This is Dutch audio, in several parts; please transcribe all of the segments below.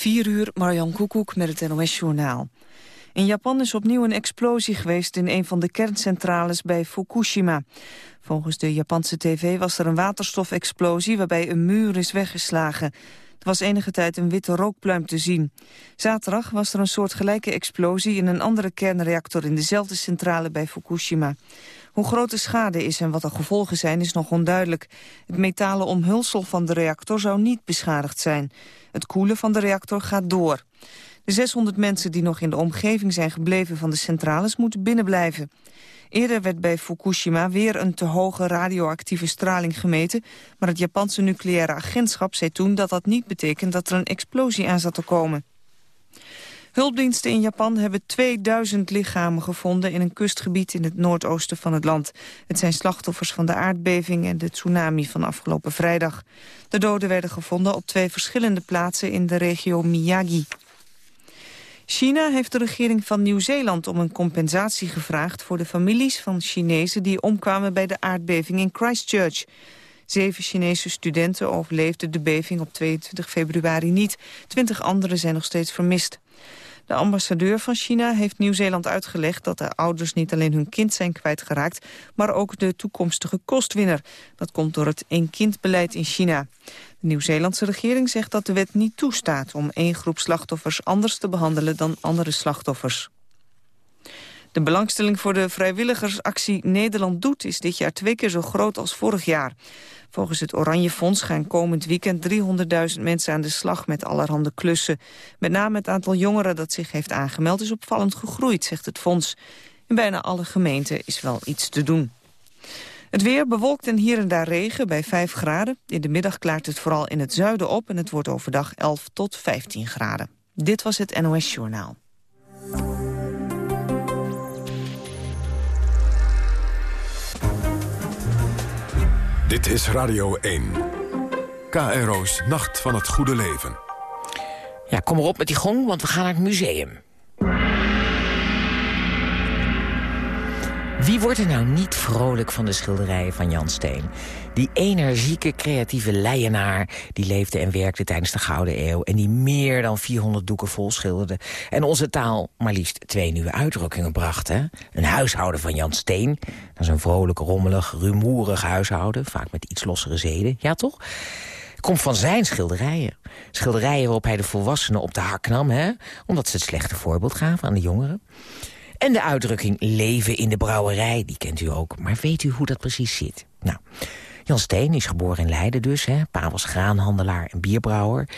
4 uur, Marjan Koekoek met het NOS-journaal. In Japan is opnieuw een explosie geweest in een van de kerncentrales bij Fukushima. Volgens de Japanse tv was er een waterstofexplosie waarbij een muur is weggeslagen. Er was enige tijd een witte rookpluim te zien. Zaterdag was er een soortgelijke explosie in een andere kernreactor in dezelfde centrale bij Fukushima. Hoe groot de schade is en wat de gevolgen zijn is nog onduidelijk. Het metalen omhulsel van de reactor zou niet beschadigd zijn. Het koelen van de reactor gaat door. De 600 mensen die nog in de omgeving zijn gebleven van de centrales moeten binnenblijven. Eerder werd bij Fukushima weer een te hoge radioactieve straling gemeten, maar het Japanse nucleaire agentschap zei toen dat dat niet betekent dat er een explosie aan zat te komen. Hulpdiensten in Japan hebben 2000 lichamen gevonden in een kustgebied in het noordoosten van het land. Het zijn slachtoffers van de aardbeving en de tsunami van afgelopen vrijdag. De doden werden gevonden op twee verschillende plaatsen in de regio Miyagi. China heeft de regering van Nieuw-Zeeland om een compensatie gevraagd voor de families van Chinezen die omkwamen bij de aardbeving in Christchurch. Zeven Chinese studenten overleefden de beving op 22 februari niet. Twintig anderen zijn nog steeds vermist. De ambassadeur van China heeft Nieuw-Zeeland uitgelegd dat de ouders niet alleen hun kind zijn kwijtgeraakt, maar ook de toekomstige kostwinner. Dat komt door het één-kind-beleid in China. De Nieuw-Zeelandse regering zegt dat de wet niet toestaat om één groep slachtoffers anders te behandelen dan andere slachtoffers. De belangstelling voor de vrijwilligersactie Nederland Doet is dit jaar twee keer zo groot als vorig jaar. Volgens het Oranje Fonds gaan komend weekend 300.000 mensen aan de slag met allerhande klussen. Met name het aantal jongeren dat zich heeft aangemeld is opvallend gegroeid, zegt het fonds. In bijna alle gemeenten is wel iets te doen. Het weer bewolkt en hier en daar regen bij 5 graden. In de middag klaart het vooral in het zuiden op en het wordt overdag 11 tot 15 graden. Dit was het NOS Journaal. Dit is Radio 1. KRO's Nacht van het Goede Leven. Ja, kom erop met die gong, want we gaan naar het museum. Wie wordt er nou niet vrolijk van de schilderijen van Jan Steen? Die energieke, creatieve leienaar die leefde en werkte tijdens de Gouden Eeuw... en die meer dan 400 doeken vol schilderde... en onze taal maar liefst twee nieuwe uitdrukkingen bracht. Hè? Een huishouden van Jan Steen. Dat is een vrolijk, rommelig, rumoerig huishouden... vaak met iets lossere zeden, ja toch? komt van zijn schilderijen. Schilderijen waarop hij de volwassenen op de hak nam... Hè? omdat ze het slechte voorbeeld gaven aan de jongeren. En de uitdrukking leven in de brouwerij, die kent u ook. Maar weet u hoe dat precies zit? Nou, Jan Steen is geboren in Leiden dus. Hè. Pa was graanhandelaar en bierbrouwer.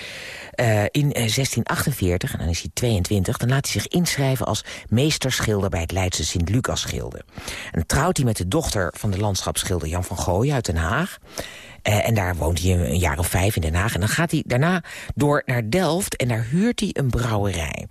Uh, in 1648, eh, en dan is hij 22, dan laat hij zich inschrijven als meesterschilder bij het Leidse Sint-Lucas-schilde. En trouwt hij met de dochter van de landschapsschilder Jan van Gooien uit Den Haag. Uh, en daar woont hij een, jaar of vijf in Den Haag. En dan gaat hij daarna door naar Delft en daar huurt hij een brouwerij.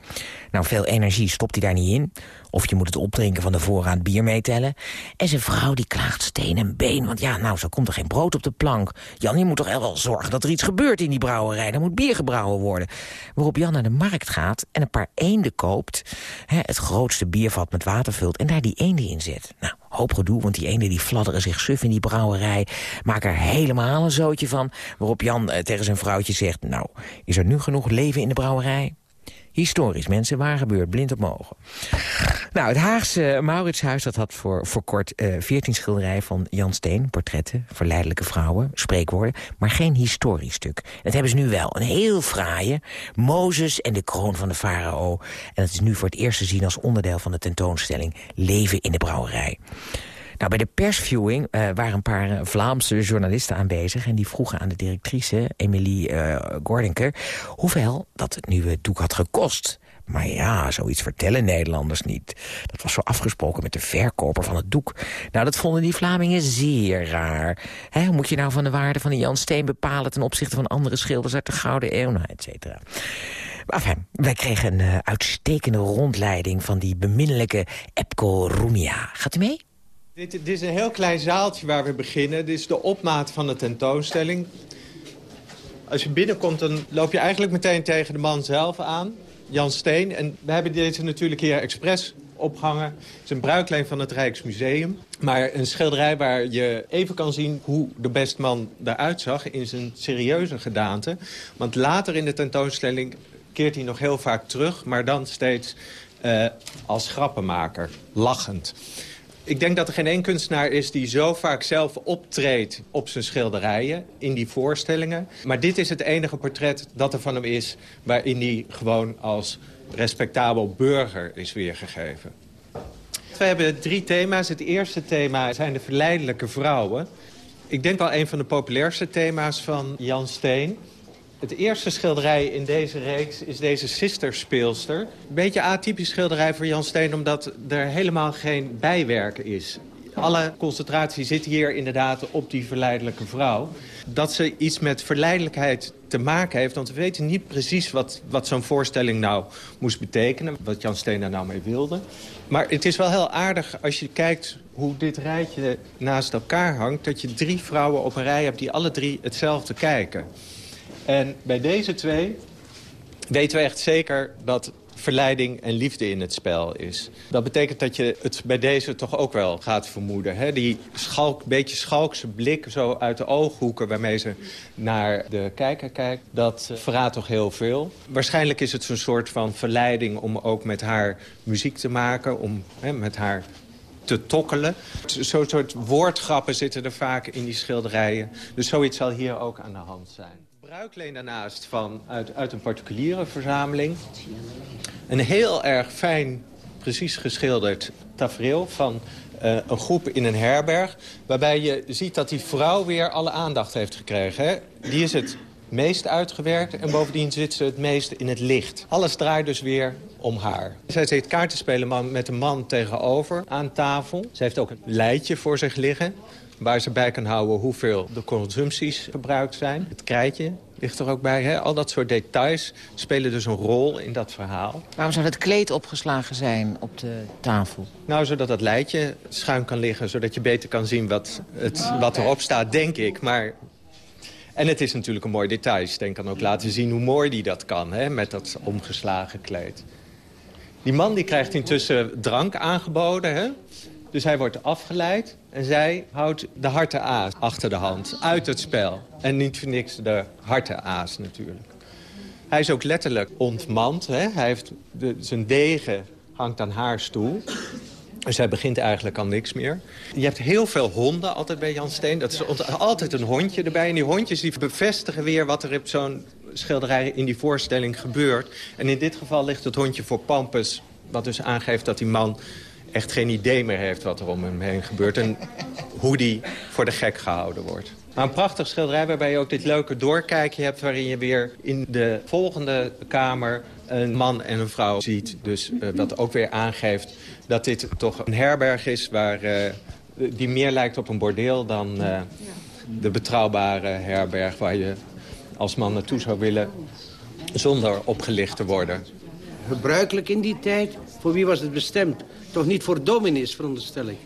Nou, veel energie stopt hij daar niet in. Of je moet het opdrinken van de voorraad bier meetellen. En zijn vrouw die klaagt steen en been. Want ja, nou, zo komt er geen brood op de plank. Jan, je moet toch wel zorgen dat er iets gebeurt in die brouwerij. Er moet bier gebrouwen worden. Waarop Jan naar de markt gaat en een paar eenden koopt. Hè, het grootste biervat met water vult en daar die eenden in zet. Nou, hoop gedoe, want die eenden die fladderen zich suf in die brouwerij. Maken er helemaal een zootje van. Waarop Jan eh, tegen zijn vrouwtje zegt... nou, is er nu genoeg leven in de brouwerij? Historisch, mensen, waar gebeurt, blind op mogen. Nou, het Haagse Mauritshuis dat had voor, voor kort eh, 14 schilderijen van Jan Steen. Portretten, verleidelijke vrouwen, spreekwoorden. Maar geen historisch stuk. Dat hebben ze nu wel. Een heel fraaie. Mozes en de kroon van de farao. En dat is nu voor het eerst te zien als onderdeel van de tentoonstelling Leven in de brouwerij. Nou, bij de persviewing uh, waren een paar eh, Vlaamse journalisten aanwezig... en die vroegen aan de directrice, Emilie uh, Gordinker... hoeveel dat het nieuwe doek had gekost. Maar ja, zoiets vertellen Nederlanders niet. Dat was zo afgesproken met de verkoper van het doek. Nou, dat vonden die Vlamingen zeer raar. Hoe moet je nou van de waarde van de Jan Steen bepalen... ten opzichte van andere schilders uit de Gouden Eeuw, nou, et cetera. Enfin, wij kregen een uitstekende rondleiding... van die beminnelijke Epco Rumia. Gaat u mee? Dit, is een heel klein zaaltje waar we beginnen. Dit is de opmaat van de tentoonstelling. Als je binnenkomt, dan loop je eigenlijk meteen tegen de man zelf aan. Jan Steen. En we hebben deze natuurlijk hier expres opgehangen. Het is een bruikleen van het Rijksmuseum. Maar een schilderij waar je even kan zien hoe de bestman eruit zag... in zijn serieuze gedaante. Want later in de tentoonstelling keert hij nog heel vaak terug, maar dan steeds uh, als grappenmaker, lachend. Ik denk dat er geen één kunstenaar is die zo vaak zelf optreedt op zijn schilderijen, in die voorstellingen. Maar dit is het enige portret dat er van hem is waarin hij gewoon als respectabel burger is weergegeven. We hebben drie thema's. Het eerste thema zijn de verleidelijke vrouwen. Ik denk wel een van de populairste thema's van Jan Steen. Het eerste schilderij in deze reeks is deze sisterspeelster. Een beetje atypisch schilderij voor Jan Steen... omdat er helemaal geen bijwerken is. Alle concentratie zit hier inderdaad op die verleidelijke vrouw. Dat ze iets met verleidelijkheid te maken heeft. Want we weten niet precies wat, wat zo'n voorstelling nou moest betekenen. Wat Jan Steen daar nou mee wilde. Maar het is wel heel aardig als je kijkt hoe dit rijtje naast elkaar hangt... dat je drie vrouwen op een rij hebt die alle drie hetzelfde kijken. En bij deze twee weten we echt zeker dat verleiding en liefde in het spel is. Dat betekent dat je het bij deze toch ook wel gaat vermoeden. Hè? Die schalk, beetje schalkse blik zo uit de ooghoeken waarmee ze naar de kijker kijkt... dat uh, verraadt toch heel veel. Waarschijnlijk is het zo'n soort van verleiding om ook met haar muziek te maken... om hè, met haar te tokkelen. Zo'n soort woordgrappen zitten er vaak in die schilderijen. Dus zoiets zal hier ook aan de hand zijn bruikleen daarnaast van, uit, uit een particuliere verzameling. Een heel erg fijn, precies geschilderd tafereel van uh, een groep in een herberg... waarbij je ziet dat die vrouw weer alle aandacht heeft gekregen. Hè? Die is het meest uitgewerkt en bovendien zit ze het meest in het licht. Alles draait dus weer om haar. Zij zit kaarten spelen met een man tegenover aan tafel. Ze heeft ook een leidje voor zich liggen waar ze bij kan houden hoeveel de consumpties verbruikt zijn. Het krijtje ligt er ook bij. Hè? Al dat soort details spelen dus een rol in dat verhaal. Waarom zou het kleed opgeslagen zijn op de tafel? Nou, zodat dat lijtje schuin kan liggen. Zodat je beter kan zien wat, het, wat erop staat, denk ik. Maar en het is natuurlijk een mooi detail. Steen kan ook laten zien hoe mooi die dat kan, hè, met dat omgeslagen kleed. Die man die krijgt intussen drank aangeboden. Hè? Dus hij wordt afgeleid en zij houdt de harte aas achter de hand, uit het spel. En niet voor niks de harte aas natuurlijk. Hij is ook letterlijk ontmand. Hè? Hij heeft de, zijn degen hangt aan haar stoel. Dus hij begint eigenlijk al niks meer. Je hebt heel veel honden altijd bij Jan Steen. Dat is altijd een hondje erbij. En die hondjes die bevestigen weer wat er op zo'n schilderij in die voorstelling gebeurt. En in dit geval ligt het hondje voor Pampus. Wat dus aangeeft dat die man echt geen idee meer heeft wat er om hem heen gebeurt. En hoe die voor de gek gehouden wordt. Maar een prachtig schilderij waarbij je ook dit leuke doorkijkje hebt... waarin je weer in de volgende kamer een man en een vrouw ziet. Dus uh, wat ook weer aangeeft dat dit toch een herberg is... Waar, uh, die meer lijkt op een bordeel dan uh, de betrouwbare herberg... waar je als man naartoe zou willen zonder opgelicht te worden. Gebruikelijk in die tijd? Voor wie was het bestemd? Toch niet voor dominees, veronderstel ik?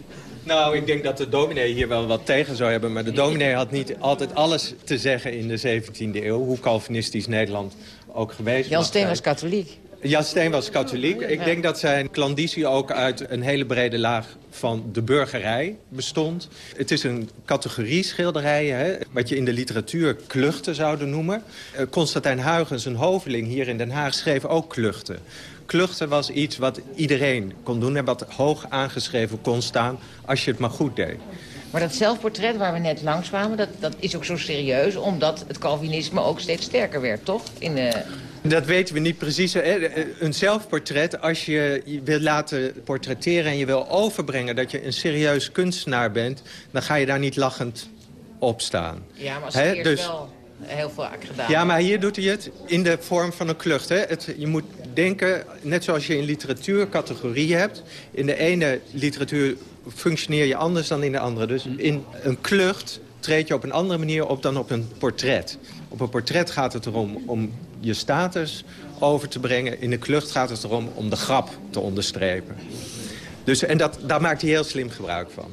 Nou, ik denk dat de dominee hier wel wat tegen zou hebben. Maar de dominee had niet altijd alles te zeggen in de 17e eeuw. Hoe Calvinistisch Nederland ook geweest Jan Steen was katholiek. Jan Steen was katholiek. Ik denk dat zijn klandizie ook uit een hele brede laag van de burgerij bestond. Het is een categorie schilderijen, hè, wat je in de literatuur kluchten zouden noemen. Uh, Constantijn Huygens, een hoveling hier in Den Haag, schreef ook kluchten. Kluchten was iets wat iedereen kon doen en wat hoog aangeschreven kon staan als je het maar goed deed. Maar dat zelfportret waar we net langs kwamen, dat, dat is ook zo serieus... omdat het Calvinisme ook steeds sterker werd, toch? In, uh... Dat weten we niet precies. Een zelfportret, als je je wil laten portretteren... en je wil overbrengen dat je een serieus kunstenaar bent... dan ga je daar niet lachend op staan. Ja, maar als He, dus... wel heel vaak gedaan. Ja, maar hier doet hij het in de vorm van een klucht. Hè? Het, je moet denken, net zoals je in literatuur categorieën hebt... in de ene literatuur functioneer je anders dan in de andere. Dus in een klucht treed je op een andere manier op dan op een portret. Op een portret gaat het erom om je status over te brengen. In een klucht gaat het erom om de grap te onderstrepen. Dus, en dat, daar maakt hij heel slim gebruik van.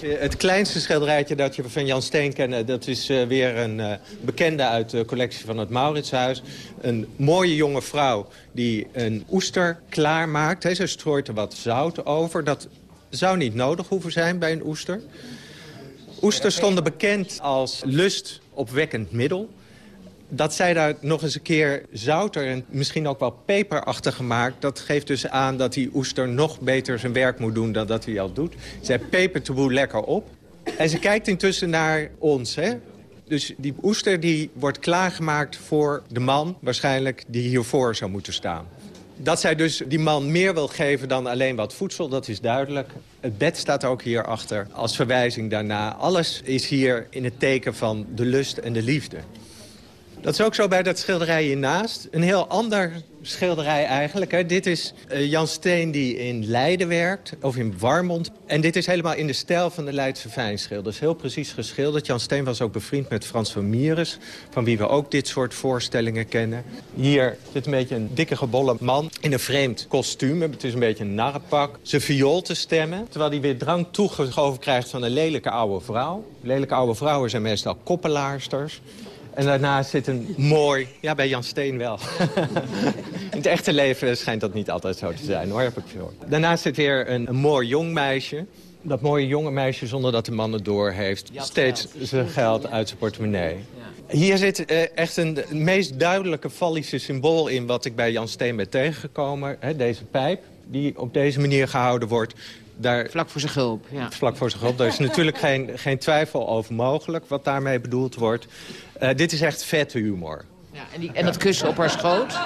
Het kleinste schilderijtje dat je van Jan Steen kent... dat is uh, weer een uh, bekende uit de collectie van het Mauritshuis. Een mooie jonge vrouw die een oester klaarmaakt. Ze strooit er wat zout over. Dat zou niet nodig hoeven zijn bij een oester. Oesters stonden bekend als lustopwekkend middel. Dat zij daar nog eens een keer zouter en misschien ook wel peperachtig gemaakt... dat geeft dus aan dat die oester nog beter zijn werk moet doen dan dat hij al doet. Zij pepert de boel lekker op. En ze kijkt intussen naar ons, hè. Dus die oester die wordt klaargemaakt voor de man, waarschijnlijk, die hiervoor zou moeten staan. Dat zij dus die man meer wil geven dan alleen wat voedsel, dat is duidelijk. Het bed staat ook hierachter als verwijzing daarna. Alles is hier in het teken van de lust en de liefde. Dat is ook zo bij dat schilderij hiernaast. Een heel ander schilderij eigenlijk. Hè. Dit is uh, Jan Steen die in Leiden werkt, of in Warmond. En dit is helemaal in de stijl van de Leidse fijnschilders. Heel precies geschilderd. Jan Steen was ook bevriend met Frans van Mieres... van wie we ook dit soort voorstellingen kennen. Hier zit een beetje een dikke gebolle man in een vreemd kostuum. Het is een beetje een narrenpak. Zijn viool te stemmen, terwijl hij weer drank toegeschoven krijgt van een lelijke oude vrouw. Lelijke oude vrouwen zijn meestal koppelaarsters. En daarnaast zit een mooi... Ja, bij Jan Steen wel. In het echte leven schijnt dat niet altijd zo te zijn, hoor, heb ik gehoord. Daarnaast zit weer een, een mooi jong meisje. Dat mooie jonge meisje, zonder dat de man het door heeft... steeds zijn geld uit zijn portemonnee. Hier zit uh, echt een het meest duidelijke fallische symbool in... wat ik bij Jan Steen ben tegengekomen. Deze pijp, die op deze manier gehouden wordt... Daar, vlak voor zijn gulp, ja. Vlak voor zijn gulp. Daar is natuurlijk geen, geen twijfel over mogelijk wat daarmee bedoeld wordt. Uh, dit is echt vette humor. Ja, en, die, en dat kussen op haar schoot?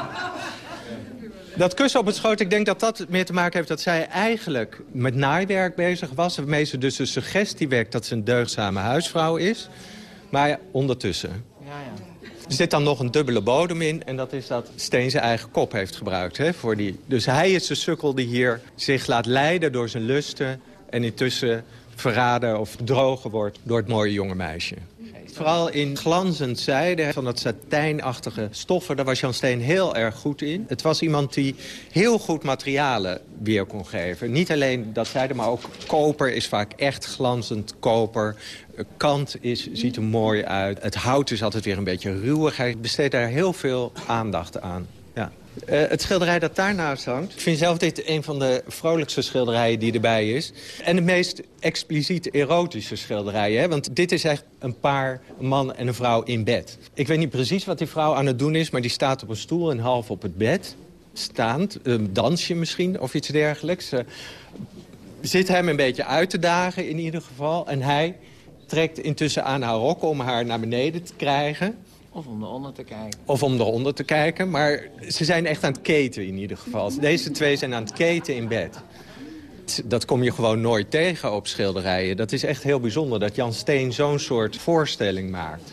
Dat kussen op het schoot, ik denk dat dat meer te maken heeft... dat zij eigenlijk met naaiwerk bezig was. Waarmee ze dus de suggestie wekt dat ze een deugdzame huisvrouw is. Maar ondertussen. Ja, ja. Er zit dan nog een dubbele bodem in. En dat is dat Steen zijn eigen kop heeft gebruikt. Hè, voor die. Dus hij is de sukkel die hier zich laat leiden door zijn lusten. En intussen verraden of drogen wordt door het mooie jonge meisje. Vooral in glanzend zijde, van dat satijnachtige stoffen, daar was Jan Steen heel erg goed in. Het was iemand die heel goed materialen weer kon geven. Niet alleen dat zijde, maar ook koper is vaak echt glanzend koper. Kant is, ziet er mooi uit. Het hout is altijd weer een beetje ruwig. Hij besteedt daar heel veel aandacht aan. Uh, het schilderij dat daarnaast hangt. Ik vind zelf dit een van de vrolijkste schilderijen die erbij is. En de meest expliciet erotische schilderijen. Hè? Want dit is echt een paar, een man en een vrouw in bed. Ik weet niet precies wat die vrouw aan het doen is... maar die staat op een stoel en half op het bed. Staand, een dansje misschien of iets dergelijks. Uh, zit hem een beetje uit te dagen in ieder geval. En hij trekt intussen aan haar rok om haar naar beneden te krijgen... Of om eronder te kijken. Of om eronder te kijken. Maar ze zijn echt aan het keten in ieder geval. Deze twee zijn aan het keten in bed. Dat kom je gewoon nooit tegen op schilderijen. Dat is echt heel bijzonder dat Jan Steen zo'n soort voorstelling maakt.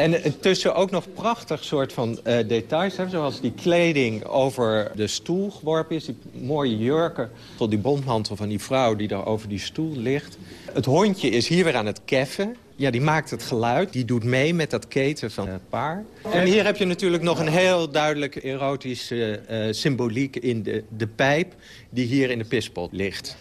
En tussen ook nog prachtig soort van uh, details. Hè, zoals die kleding over de stoel geworpen is. Die mooie jurken. Tot die bondmantel van die vrouw die daar over die stoel ligt. Het hondje is hier weer aan het keffen. Ja, die maakt het geluid. Die doet mee met dat keten van het paar. En hier heb je natuurlijk nog een heel duidelijk erotische uh, symboliek in de, de pijp... die hier in de pispot ligt.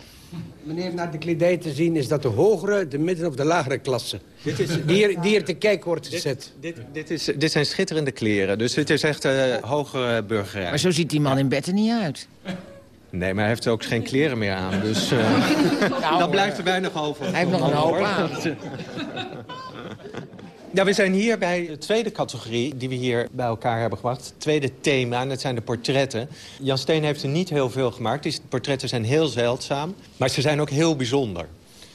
Meneer, naar de kledij te zien is dat de hogere, de midden- of de lagere klasse. Dit is, die, hier, die hier te kijken wordt gezet. Dit, dit, dit, is, dit zijn schitterende kleren, dus dit is echt uh, hogere burgerij. Maar zo ziet die man in bed er niet uit. Nee, maar hij heeft ook geen kleren meer aan. Dus uh, nou, dan blijft er weinig over. Hij heeft nog een hoop aan. Ja, we zijn hier bij de tweede categorie die we hier bij elkaar hebben gebracht. Het tweede thema, en dat zijn de portretten. Jan Steen heeft er niet heel veel gemaakt. Die portretten zijn heel zeldzaam, maar ze zijn ook heel bijzonder.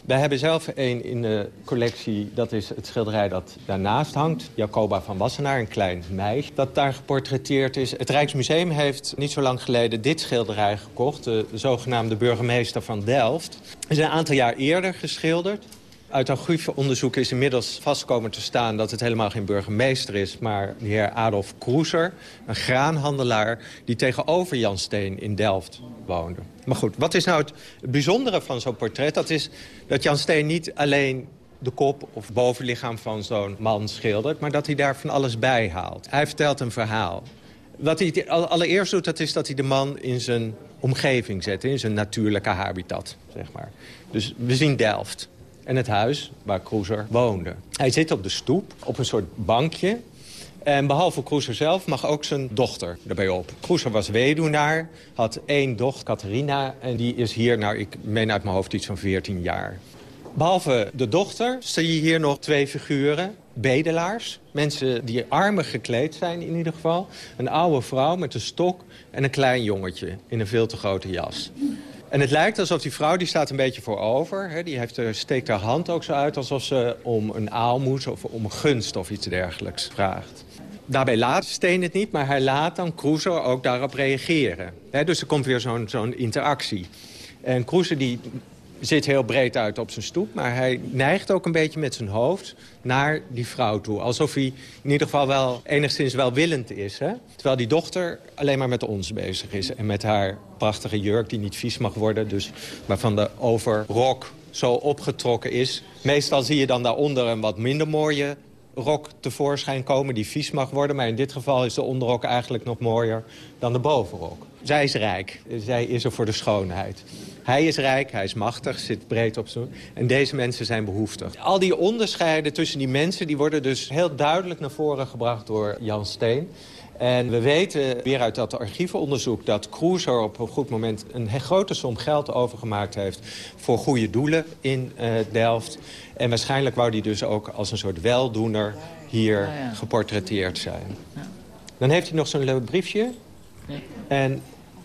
Wij hebben zelf een in de collectie, dat is het schilderij dat daarnaast hangt. Jacoba van Wassenaar, een klein meisje dat daar geportretteerd is. Het Rijksmuseum heeft niet zo lang geleden dit schilderij gekocht. De, zogenaamde burgemeester van Delft. Het is een aantal jaar eerder geschilderd. Uit een onderzoek is inmiddels vastkomen te staan... dat het helemaal geen burgemeester is, maar de heer Adolf Kroeser... een graanhandelaar die tegenover Jan Steen in Delft woonde. Maar goed, wat is nou het bijzondere van zo'n portret? Dat is dat Jan Steen niet alleen de kop of bovenlichaam van zo'n man schildert... maar dat hij daar van alles bij haalt. Hij vertelt een verhaal. Wat hij allereerst doet, dat is dat hij de man in zijn omgeving zet... in zijn natuurlijke habitat, zeg maar. Dus we zien Delft en het huis waar Cruiser woonde. Hij zit op de stoep, op een soort bankje. En behalve Cruiser zelf mag ook zijn dochter erbij op. Cruiser was weduwnaar, had één dochter, Catharina... en die is hier, nou, ik meen uit mijn hoofd iets van 14 jaar. Behalve de dochter zie je hier nog twee figuren. bedelaars. Mensen die armig gekleed zijn in ieder geval. Een oude vrouw met een stok en een klein jongetje in een veel te grote jas. En het lijkt alsof die vrouw, die staat een beetje voorover. Hè, die heeft, steekt haar hand ook zo uit alsof ze om een aalmoes of om een gunst of iets dergelijks vraagt. Daarbij laat Steen het niet, maar hij laat dan Crusoe ook daarop reageren. dus er komt weer zo'n interactie. En Crusoe die zit heel breed uit op zijn stoep... maar hij neigt ook een beetje met zijn hoofd naar die vrouw toe. Alsof hij in ieder geval wel enigszins welwillend is. Hè? Terwijl die dochter alleen maar met ons bezig is. En met haar prachtige jurk die niet vies mag worden. Dus waarvan de overrok zo opgetrokken is. Meestal zie je dan daaronder een wat minder mooie rok tevoorschijn komen die vies mag worden. Maar in dit geval is de onderrok eigenlijk nog mooier dan de bovenrok. Zij is rijk. Zij is er voor de schoonheid. Hij is rijk, hij is machtig, zit breed op zijn... En deze mensen zijn behoeftig. Al die onderscheiden tussen die mensen... die worden dus heel duidelijk naar voren gebracht door Jan Steen. En we weten weer uit dat archievenonderzoek... dat Cruiser op een goed moment een grote som geld overgemaakt heeft... voor goede doelen in uh, Delft. En waarschijnlijk wou hij dus ook als een soort weldoener hier geportretteerd zijn. Dan heeft hij nog zo'n leuk briefje. En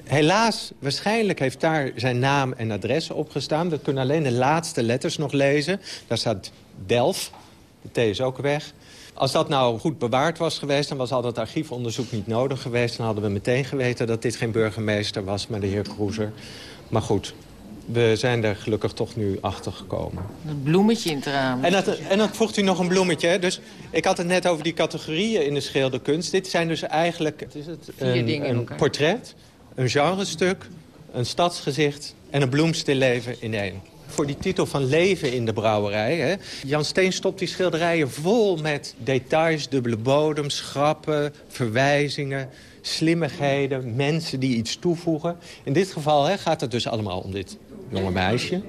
helaas, waarschijnlijk heeft daar zijn naam en adres op gestaan. We kunnen alleen de laatste letters nog lezen. Daar staat Delft. De T is ook weg. Als dat nou goed bewaard was geweest... dan was al dat archiefonderzoek niet nodig geweest. Dan hadden we meteen geweten dat dit geen burgemeester was... maar de heer Kroeser. Maar goed, we zijn er gelukkig toch nu achter gekomen. Een bloemetje in het raam. En dat, en dan vroeg u nog een bloemetje. Dus ik had het net over die categorieën in de schilderkunst. Dit zijn dus eigenlijk het is het, een, een portret, een genrestuk, een stadsgezicht en een bloemstilleven in één voor die titel van leven in de brouwerij. Hè. Jan Steen stopt die schilderijen vol met details, dubbele bodems, schrappen, verwijzingen, slimmigheden, mensen die iets toevoegen. In dit geval hè, gaat het dus allemaal om dit jonge meisje.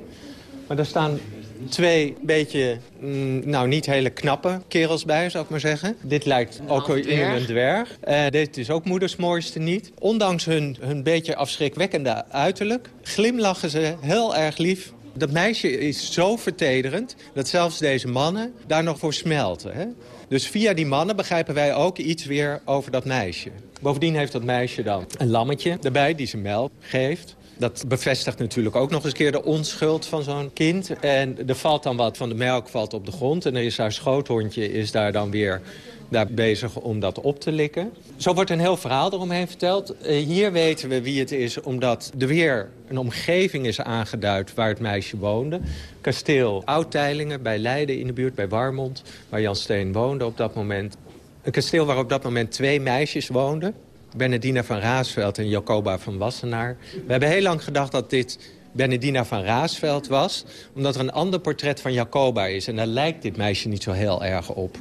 Maar daar staan twee beetje, mm, nou niet hele knappe kerels bij, zou ik maar zeggen. Dit lijkt ook in een dwerg. Uh, dit is ook moeders mooiste niet. Ondanks hun, hun beetje afschrikwekkende uiterlijk... glimlachen ze heel erg lief dat meisje is zo vertederend dat zelfs deze mannen daar nog voor smelten. Hè? Dus via die mannen begrijpen wij ook iets weer over dat meisje. Bovendien heeft dat meisje dan een lammetje erbij die ze melk geeft. Dat bevestigt natuurlijk ook nog eens keer de onschuld van zo'n kind. En er valt dan wat van de melk valt op de grond. En dan is haar schoothondje is daar dan weer daar bezig om dat op te likken. Zo wordt een heel verhaal eromheen verteld. Uh, hier weten we wie het is, omdat er weer een omgeving is aangeduid waar het meisje woonde. Kasteel Oudteilingen bij Leiden in de buurt, bij Warmond, waar Jan Steen woonde op dat moment. Een kasteel waar op dat moment twee meisjes woonden. Bernardina van Raasveld en Jacoba van Wassenaar. We hebben heel lang gedacht dat dit Bernardina van Raasveld was... omdat er een ander portret van Jacoba is. En daar lijkt dit meisje niet zo heel erg op.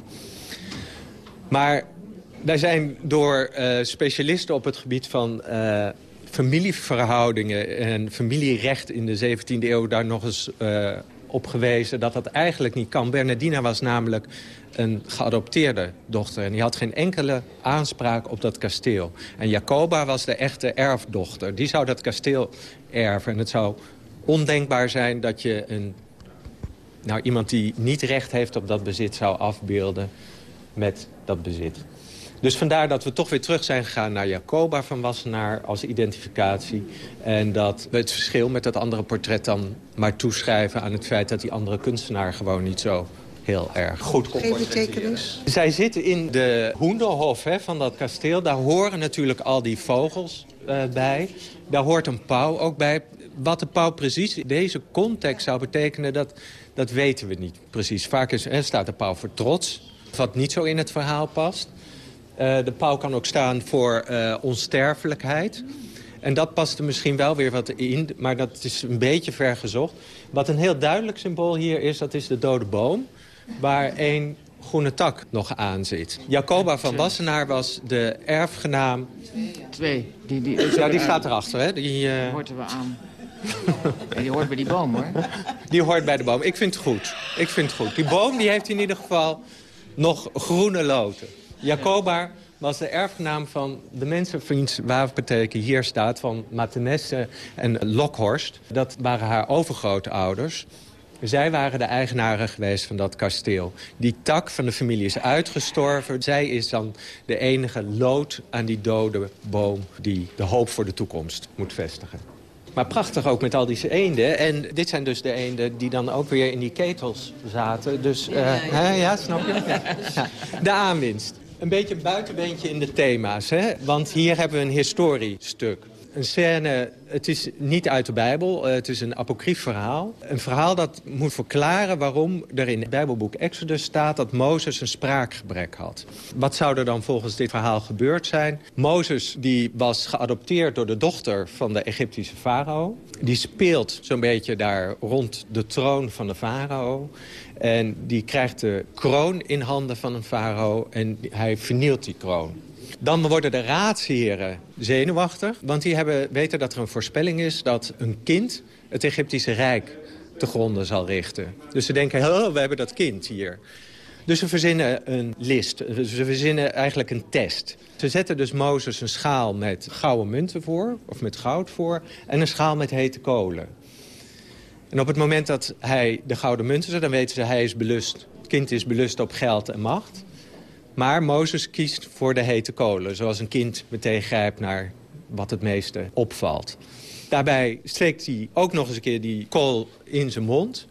Maar daar zijn door uh, specialisten op het gebied van uh, familieverhoudingen... en familierecht in de 17e eeuw daar nog eens uh, op gewezen... dat dat eigenlijk niet kan. Bernardina was namelijk een geadopteerde dochter. En die had geen enkele aanspraak op dat kasteel. En Jacoba was de echte erfdochter. Die zou dat kasteel erven. En het zou ondenkbaar zijn dat je een, nou, iemand die niet recht heeft op dat bezit zou afbeelden met dat bezit. Dus vandaar dat we toch weer terug zijn gegaan naar Jacoba van Wassenaar als identificatie. En dat we het verschil met dat andere portret dan maar toeschrijven aan het feit dat die andere kunstenaar gewoon niet zo heel erg goed kon portretteren. Zij zitten in de Hoenderhof hè, van dat kasteel. Daar horen natuurlijk al die vogels uh, bij. Daar hoort een pauw ook bij. Wat de pauw precies in deze context zou betekenen, dat, dat weten we niet precies. Vaak is, hè, staat de pauw voor trots wat niet zo in het verhaal past. Uh, de pauw kan ook staan voor uh, onsterfelijkheid. En dat past er misschien wel weer wat in, maar dat is een beetje vergezocht. Wat een heel duidelijk symbool hier is, dat is de dode boom... waar een groene tak nog aan zit. Jacoba van Wassenaar was de erfgenaam... Twee. Die, die, ja, die staat erachter, hè? Die, uh... hoort er wel aan. die hoort bij die boom, hoor. Die hoort bij de boom. Ik vind het goed. Ik vind het goed. Die boom die heeft in ieder geval nog groene loten. Jacoba was de erfgenaam van de mensen wiens wapenteken hier staat... van Matenesse en Lokhorst. Dat waren haar overgrootouders. Zij waren de eigenaren geweest van dat kasteel. Die tak van de familie is uitgestorven. Zij is dan de enige lood aan die dode boom... die de hoop voor de toekomst moet vestigen. Maar prachtig ook met al die eenden. En dit zijn dus de eenden die dan ook weer in die ketels zaten. Dus, uh, ja, ja, ja, snap je? Ja. De aanwinst. Een beetje een buitenbeentje in de thema's, hè? Want hier hebben we een historiestuk een scène, het is niet uit de Bijbel, eh, het is een apocrief verhaal. Een verhaal dat moet verklaren waarom er in het Bijbelboek Exodus staat dat Mozes een spraakgebrek had. Wat zou er dan volgens dit verhaal gebeurd zijn? Mozes die was geadopteerd door de dochter van de Egyptische farao. Die speelt zo'n beetje daar rond de troon van de farao. En die krijgt de kroon in handen van een farao en hij vernielt die kroon. Dan worden de raadsheren zenuwachtig. Want die hebben, weten dat er een voorspelling is dat een kind het Egyptische Rijk te gronden zal richten. Dus ze denken, oh, we hebben dat kind hier. Dus ze verzinnen een list. Ze verzinnen eigenlijk een test. Ze zetten dus Mozes een schaal met gouden munten voor, of met goud voor... en een schaal met hete kolen. En op het moment dat hij de gouden munten zet, dan weten ze hij is belust. Het kind is belust op geld en macht. Maar Mozes kiest voor de hete kolen. Zoals een kind meteen grijpt naar wat het meeste opvalt. Daarbij steekt hij ook nog eens een keer die kool in zijn mond.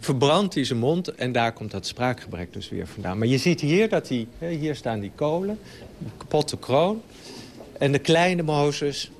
Verbrandt hij zijn mond en daar komt dat spraakgebrek dus weer vandaan. Maar je ziet hier dat hij, hier staan die kolen, een kapotte kroon. En de kleine Mozes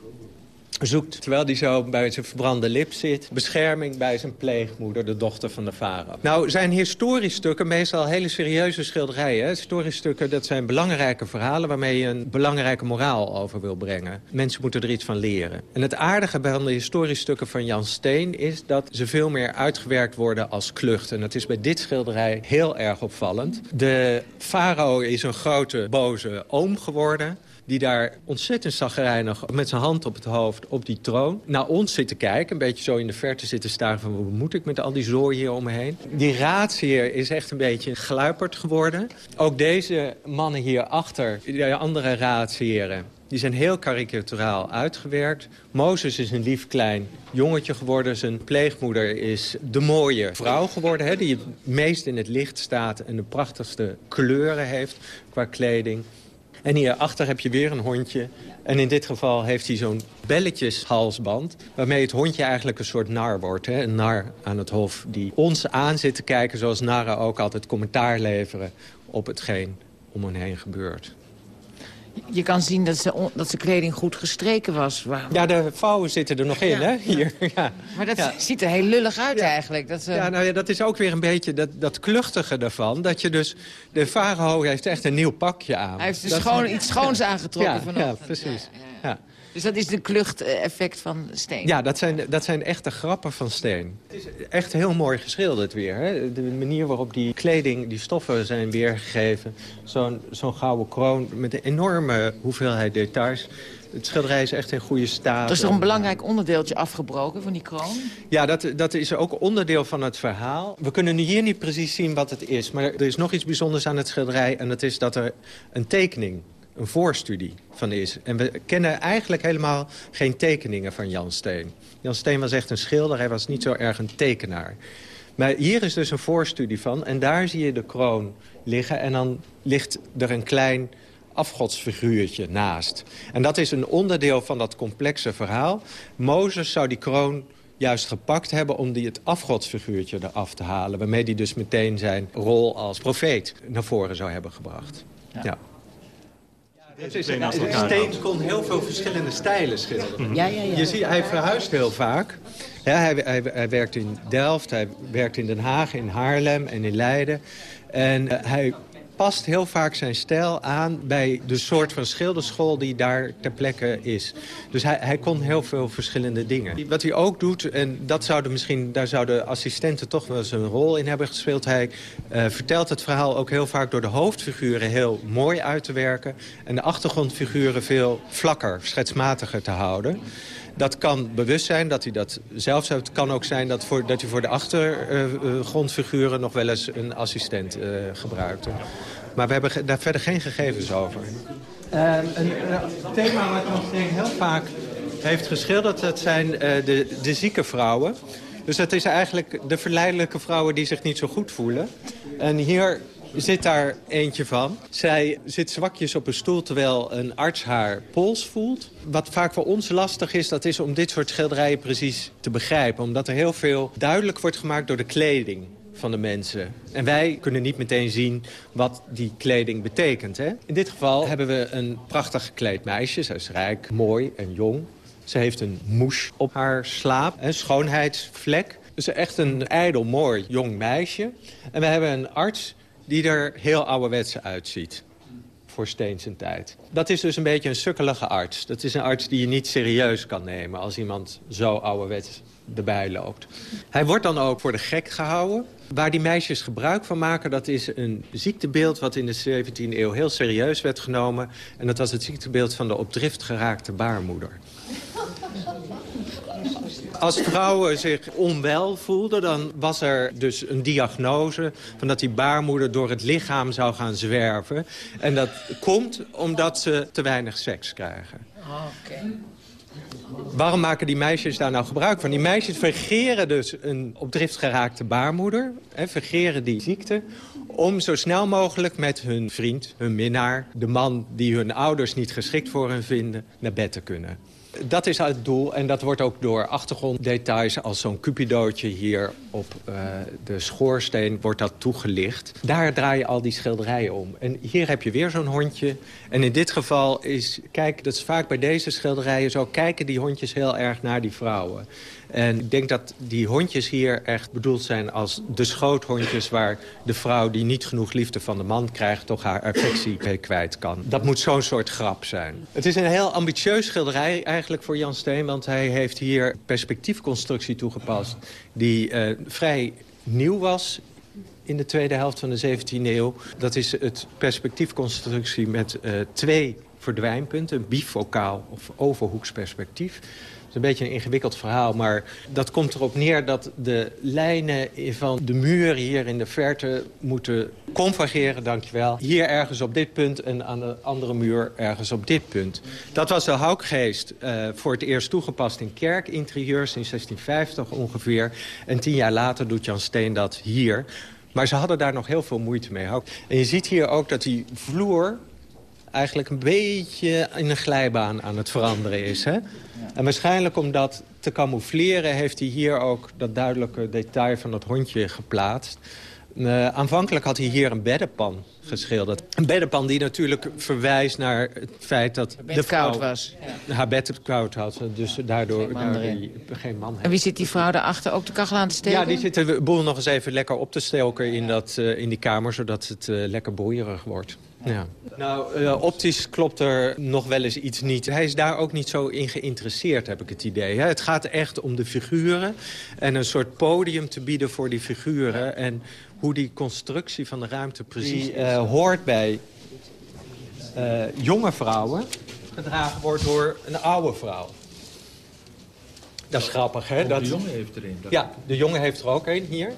zoekt, terwijl hij zo bij zijn verbrande lip zit... bescherming bij zijn pleegmoeder, de dochter van de farao. Nou zijn historisch stukken meestal hele serieuze schilderijen. Historisch stukken, dat zijn belangrijke verhalen... waarmee je een belangrijke moraal over wil brengen. Mensen moeten er iets van leren. En het aardige bij de historisch stukken van Jan Steen... is dat ze veel meer uitgewerkt worden als klucht. En dat is bij dit schilderij heel erg opvallend. De farao is een grote, boze oom geworden die daar ontzettend zagrijnig met zijn hand op het hoofd op die troon... naar ons zit te kijken, een beetje zo in de verte zitten staan van... wat moet ik met al die zooi hier om me heen? Die raadsheer is echt een beetje gluiperd geworden. Ook deze mannen hierachter, de andere raadsheren... Die zijn heel karikaturaal uitgewerkt. Mozes is een lief klein jongetje geworden. Zijn pleegmoeder is de mooie vrouw geworden... Hè, die het meest in het licht staat en de prachtigste kleuren heeft qua kleding. En hierachter heb je weer een hondje. En in dit geval heeft hij zo'n belletjeshalsband... waarmee het hondje eigenlijk een soort nar wordt. Hè? Een nar aan het hof die ons aan zit te kijken... zoals narren ook altijd commentaar leveren op hetgeen om hen heen gebeurt. Je kan zien dat ze, dat ze kleding goed gestreken was. Ja, de vouwen zitten er nog in, hè? Hier. Ja. Maar dat ziet er heel lullig uit eigenlijk. Dat, Ja, nou ja, dat is ook weer een beetje dat, dat kluchtige ervan. Dat je dus... De farao heeft echt een nieuw pakje aan. Hij heeft dus schoon, iets schoons aangetrokken vanochtend. Ja, precies. Ja. Dus dat is de klucht-effect van steen? Ja, dat zijn, dat zijn echte grappen van steen. Het is echt heel mooi geschilderd weer. Hè? De manier waarop die kleding, die stoffen zijn weergegeven. Zo'n zo'n gouden kroon met een enorme hoeveelheid details. Het schilderij is echt in goede staat. Er is toch een belangrijk onderdeeltje afgebroken van die kroon? Ja, dat, dat is ook onderdeel van het verhaal. We kunnen nu hier niet precies zien wat het is. Maar er is nog iets bijzonders aan het schilderij. En dat is dat er een tekening een voorstudie van is. En we kennen eigenlijk helemaal geen tekeningen van Jan Steen. Jan Steen was echt een schilder, hij was niet zo erg een tekenaar. Maar hier is dus een voorstudie van en daar zie je de kroon liggen... en dan ligt er een klein afgodsfiguurtje naast. En dat is een onderdeel van dat complexe verhaal. Mozes zou die kroon juist gepakt hebben om die het afgodsfiguurtje eraf te halen... waarmee hij dus meteen zijn rol als profeet naar voren zou hebben gebracht. ja. Het is, Steen kon heel veel verschillende stijlen schilderen. Ja, ja, ja. Je ziet, hij verhuist heel vaak. Ja, hij, hij, hij, werkt in Delft, hij werkt in Den Haag, in Haarlem en in Leiden. En uh, hij past heel vaak zijn stijl aan bij de soort van schilderschool die daar ter plekke is. Dus hij, hij kon heel veel verschillende dingen. Wat hij ook doet, en dat zouden misschien, daar zouden assistenten toch wel eens een rol in hebben gespeeld. Hij uh, vertelt het verhaal ook heel vaak door de hoofdfiguren heel mooi uit te werken. En de achtergrondfiguren veel vlakker, schetsmatiger te houden. Dat kan bewust zijn dat hij dat zelf zou. Het kan ook zijn dat, voor, dat hij voor de achtergrondfiguren nog wel eens een assistent uh, gebruikte. Maar we hebben daar verder geen gegevens over. Uh, een, thema wat ons heel vaak heeft geschilderd... dat zijn de, de zieke vrouwen Dus dat is eigenlijk de verleidelijke vrouwen die zich niet zo goed voelen. En hier zit daar eentje van. Zij zit zwakjes op een stoel terwijl een arts haar pols voelt. Wat vaak voor ons lastig is, dat is om dit soort schilderijen precies te begrijpen. Omdat er heel veel duidelijk wordt gemaakt door de kleding van de mensen. En wij kunnen niet meteen zien wat die kleding betekent. Hè? In dit geval hebben we een prachtig gekleed meisje. Zij is rijk, mooi en jong. Ze heeft een mouche op haar slaap, een schoonheidsvlek. Dus echt een ijdel, mooi, jong meisje. En we hebben een arts die er heel ouderwets uitziet voor Steens tijd. Dat is dus een beetje een sukkelige arts. Dat is een arts die je niet serieus kan nemen als iemand zo ouderwets erbij loopt. Hij wordt dan ook voor de gek gehouden. Waar die meisjes gebruik van maken, dat is een ziektebeeld... wat in de 17e eeuw heel serieus werd genomen. En dat was het ziektebeeld van de op drift geraakte baarmoeder. Als vrouwen zich onwel voelden, dan was er dus een diagnose... van dat die baarmoeder door het lichaam zou gaan zwerven. En dat komt omdat ze te weinig seks krijgen. Waarom maken die meisjes daar nou gebruik van? Die meisjes vergeren dus een op drift geraakte baarmoeder. Hè, vergeren die ziekte om zo snel mogelijk met hun vriend, hun minnaar... de man die hun ouders niet geschikt voor hen vinden, naar bed te kunnen. Dat is het doel en dat wordt ook door achtergronddetails... als zo'n cupidootje hier op uh, de schoorsteen wordt dat toegelicht. Daar draaien al die schilderijen om. En hier heb je weer zo'n hondje. En in dit geval is, kijk, dat is vaak bij deze schilderijen zo... kijken die hondjes heel erg naar die vrouwen. En ik denk dat die hondjes hier echt bedoeld zijn als de schoothondjes... waar de vrouw die niet genoeg liefde van de man krijgt... toch haar affectie mee kwijt kan. Dat moet zo'n soort grap zijn. Het is een heel ambitieus schilderij eigenlijk voor Jan Steen... want hij heeft hier perspectiefconstructie toegepast... die uh, vrij nieuw was in de tweede helft van de 17e eeuw. Dat is het perspectiefconstructie met uh, twee verdwijnpunten. Een bifocaal of overhoeksperspectief een beetje een ingewikkeld verhaal, maar dat komt erop neer dat de lijnen van de muur hier in de verte moeten convergeren, dankjewel. Hier ergens op dit punt en aan de andere muur ergens op dit punt. Dat was de houkgeest uh, voor het eerst toegepast in kerkinterieurs in 1650 ongeveer. En tien jaar later doet Jan Steen dat hier. Maar ze hadden daar nog heel veel moeite mee. En je ziet hier ook dat die vloer eigenlijk een beetje in een glijbaan aan het veranderen is. Hè? En waarschijnlijk om dat te camoufleren heeft hij hier ook dat duidelijke detail van dat hondje geplaatst. Uh, aanvankelijk had hij hier een beddenpan geschilderd. Een beddenpan die natuurlijk verwijst naar het feit dat de vrouw koud was. Ja. haar bed koud had. Dus daardoor geen man, die, geen man En wie zit die vrouw daarachter ook de kachel aan te steken? Ja, die zit de boel nog eens even lekker op te stelken in, dat, uh, in die kamer... zodat het uh, lekker broeierig wordt. Ja. Nou, uh, optisch klopt er nog wel eens iets niet. Hij is daar ook niet zo in geïnteresseerd, heb ik het idee. Het gaat echt om de figuren en een soort podium te bieden voor die figuren. En hoe die constructie van de ruimte precies die, uh, hoort bij uh, jonge vrouwen... gedragen wordt door een oude vrouw. Dat is grappig, hè? Dat... De jongen heeft er een. Ja, de jongen heeft er ook een hier.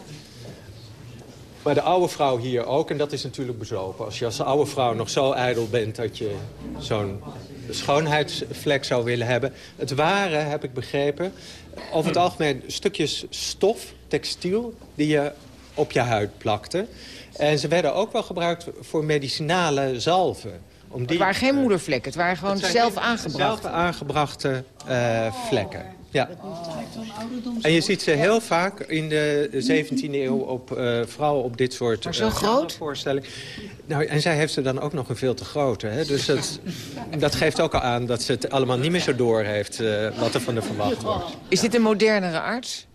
Maar de oude vrouw hier ook, en dat is natuurlijk bezopen. Als je als oude vrouw nog zo ijdel bent dat je zo'n schoonheidsvlek zou willen hebben. Het waren, heb ik begrepen, over het algemeen stukjes stof, textiel... die je op je huid plakte. En ze werden ook wel gebruikt voor medicinale zalven. Om die, het waren geen moedervlekken, het waren gewoon zelf aangebrachte. Zelf aangebrachte uh, vlekken. Ja. En je ziet ze heel vaak in de 17e eeuw op, uh, vrouwen op dit soort maar zo uh, groot? voorstellingen. Nou, en zij heeft ze dan ook nog een veel te grote. Hè? Dus dat, dat geeft ook al aan dat ze het allemaal niet meer zo door heeft uh, wat er van de verwacht wordt. Is dit een modernere arts?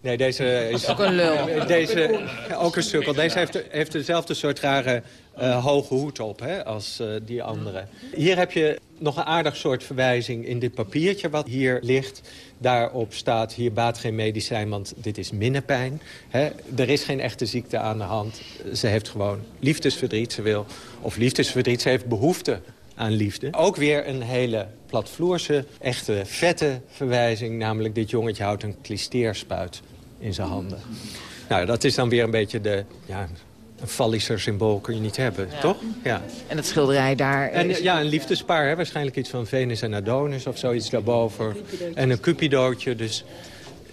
Nee, deze is... Ook een lul. Deze, ook een sukkel. Deze heeft, heeft dezelfde soort rare uh, hoge hoed op hè, als uh, die andere. Hier heb je nog een aardig soort verwijzing in dit papiertje wat hier ligt. Daarop staat, hier baat geen medicijn, want dit is minnepijn. Hè. Er is geen echte ziekte aan de hand. Ze heeft gewoon liefdesverdriet. Ze wil, of liefdesverdriet, ze heeft behoefte aan liefde. Ook weer een hele platvloerse, echte vette verwijzing. Namelijk, dit jongetje houdt een klisteerspuit in zijn handen. Nou, dat is dan weer een beetje de... Ja, een fallischer symbool kun je niet hebben, ja. toch? Ja. En het schilderij daar... En, Ja, een liefdespaar, hè? waarschijnlijk iets van Venus en Adonis of zoiets daarboven. En een cupidootje, dus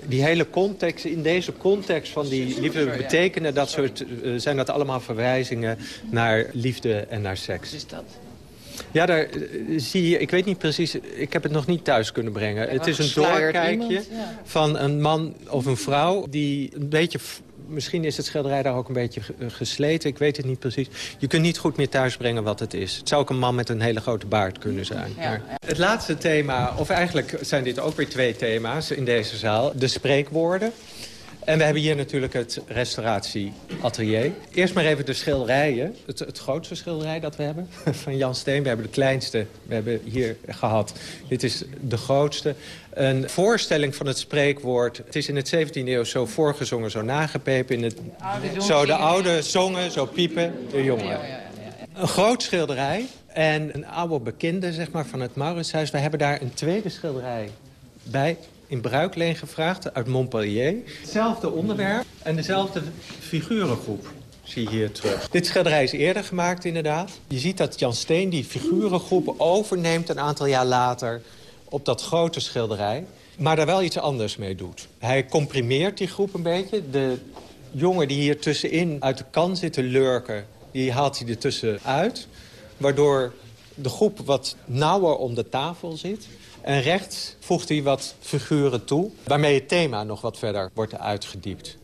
die hele context, in deze context van die liefde betekenen dat soort, uh, zijn dat allemaal verwijzingen naar liefde en naar seks. is dat? Ja, daar eh, zie je, ik weet niet precies, ik heb het nog niet thuis kunnen brengen. het is een doorkijkje van een man of een vrouw die een beetje misschien is het schilderij daar ook een beetje gesleten. Ik weet het niet precies. Je kunt niet goed meer thuisbrengen wat het is. Het zou ook een man met een hele grote baard kunnen zijn. Maar het laatste thema, of eigenlijk zijn dit ook weer twee thema's in deze zaal. De spreekwoorden. En we hebben hier natuurlijk het restauratieatelier. Eerst maar even de schilderijen. Het, het, grootste schilderij dat we hebben van Jan Steen. We hebben de kleinste, we hebben hier gehad. Dit is de grootste. Een voorstelling van het spreekwoord. Het is in het 17e eeuw zo voorgezongen, zo nagepepen. In het, zo de oude zongen, zo piepen de jongen. Een groot schilderij en een oude bekende zeg maar, van het Mauritshuis. We hebben daar een tweede schilderij bij in bruikleen gevraagd uit Montpellier. Hetzelfde onderwerp en dezelfde figurengroep zie je hier terug. Dit schilderij is eerder gemaakt inderdaad. Je ziet dat Jan Steen die figurengroep overneemt een aantal jaar later op dat grote schilderij. Maar daar wel iets anders mee doet. Hij comprimeert die groep een beetje. De jongen die hier tussenin uit de kan zitten lurken, die haalt hij er tussenuit. Waardoor de groep wat nauwer om de tafel zit. En rechts voegt hij wat figuren toe... waarmee het thema nog wat verder wordt uitgediept.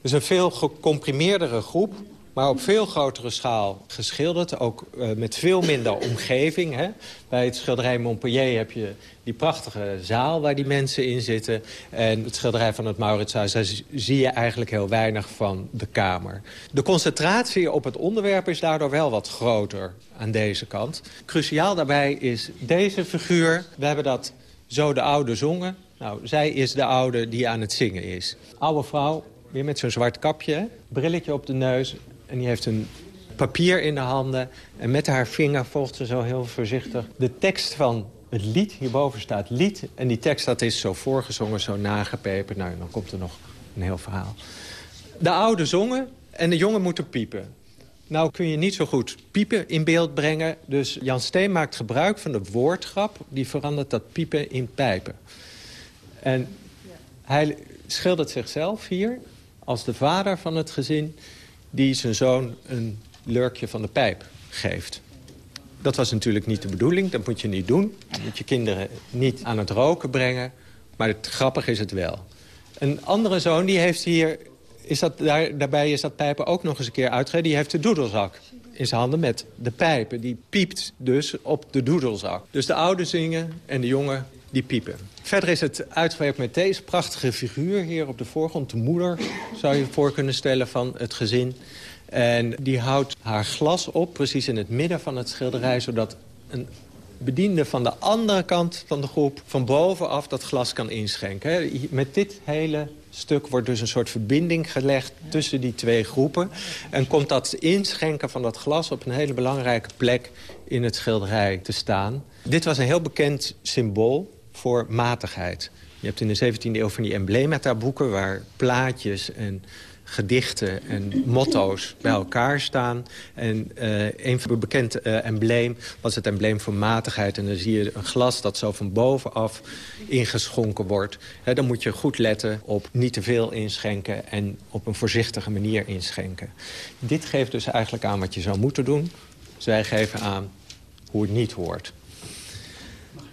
Dus een veel gecomprimeerdere groep maar op veel grotere schaal geschilderd. Ook uh, met veel minder omgeving. Hè. Bij het schilderij Montpellier heb je die prachtige zaal waar die mensen in zitten. En het schilderij van het Mauritshuis, daar zie je eigenlijk heel weinig van de kamer. De concentratie op het onderwerp is daardoor wel wat groter aan deze kant. Cruciaal daarbij is deze figuur. We hebben dat zo de oude zongen. Nou, zij is de oude die aan het zingen is. Oude vrouw, weer met zo'n zwart kapje, brilletje op de neus en die heeft een papier in de handen. En met haar vinger volgt ze zo heel voorzichtig de tekst van het lied. Hierboven staat lied. En die tekst dat is zo voorgezongen, zo nagepeperd. Nou, dan komt er nog een heel verhaal. De oude zongen en de jongen moeten piepen. Nou kun je niet zo goed piepen in beeld brengen. Dus Jan Steen maakt gebruik van de woordgrap. Die verandert dat piepen in pijpen. En hij schildert zichzelf hier als de vader van het gezin die zijn zoon een lurkje van de pijp geeft. Dat was natuurlijk niet de bedoeling, dat moet je niet doen. Je moet je kinderen niet aan het roken brengen. Maar het grappig is het wel. Een andere zoon die heeft hier... Is dat, daar, daarbij is dat pijpen ook nog eens een keer uitgereden. Die heeft de doedelzak in zijn handen met de pijpen. Die piept dus op de doedelzak. Dus de oude zingen en de jongen die piepen. Verder is het uitgewerkt met deze prachtige figuur hier op de voorgrond. De moeder zou je voor kunnen stellen van het gezin. En die houdt haar glas op, precies in het midden van het schilderij... zodat een bediende van de andere kant van de groep van bovenaf dat glas kan inschenken. Met dit hele stuk wordt dus een soort verbinding gelegd tussen die twee groepen. En komt dat inschenken van dat glas op een hele belangrijke plek in het schilderij te staan. Dit was een heel bekend symbool voor matigheid. Je hebt in de 17e eeuw van die emblemata-boeken... waar plaatjes en gedichten en motto's bij elkaar staan. En uh, een van de bekend uh, embleem was het embleem van matigheid. En dan zie je een glas dat zo van bovenaf ingeschonken wordt. dan moet je goed letten op niet te veel inschenken... en op een voorzichtige manier inschenken. Dit geeft dus eigenlijk aan wat je zou moeten doen. Zij geven aan hoe het niet hoort.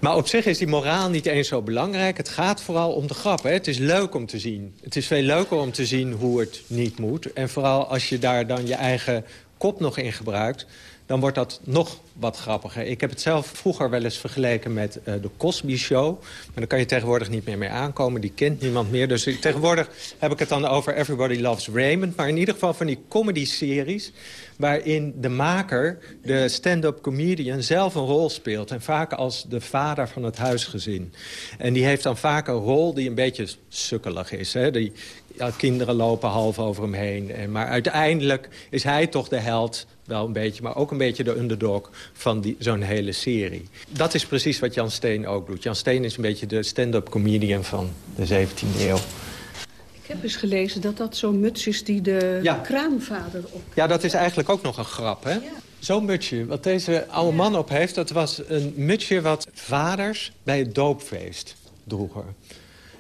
Maar op zich is die moraal niet eens zo belangrijk. Het gaat vooral om de grap. Hè? Het is leuk om te zien. Het is veel leuker om te zien hoe het niet moet. En vooral als je daar dan je eigen kop nog in gebruikt dan wordt dat nog wat grappiger. Ik heb het zelf vroeger wel eens vergeleken met uh, de Cosby Show. Maar daar kan je tegenwoordig niet meer mee aankomen. Die kent niemand meer. Dus tegenwoordig heb ik het dan over Everybody Loves Raymond. Maar in ieder geval van die comedy-series... waarin de maker, de stand-up comedian, zelf een rol speelt. En vaak als de vader van het huisgezin. En die heeft dan vaak een rol die een beetje sukkelig is. Hè? Die ja, kinderen lopen half over hem heen. En, maar uiteindelijk is hij toch de held wel een beetje, maar ook een beetje de underdog van zo'n hele serie. Dat is precies wat Jan Steen ook doet. Jan Steen is een beetje de stand-up comedian van de 17e eeuw. Ik heb eens gelezen dat dat zo'n muts is die de kraamvader op... Ja, dat is eigenlijk ook nog een grap, hè? Zo'n mutsje, wat deze oude man op heeft... dat was een mutsje wat vaders bij het doopfeest droegen.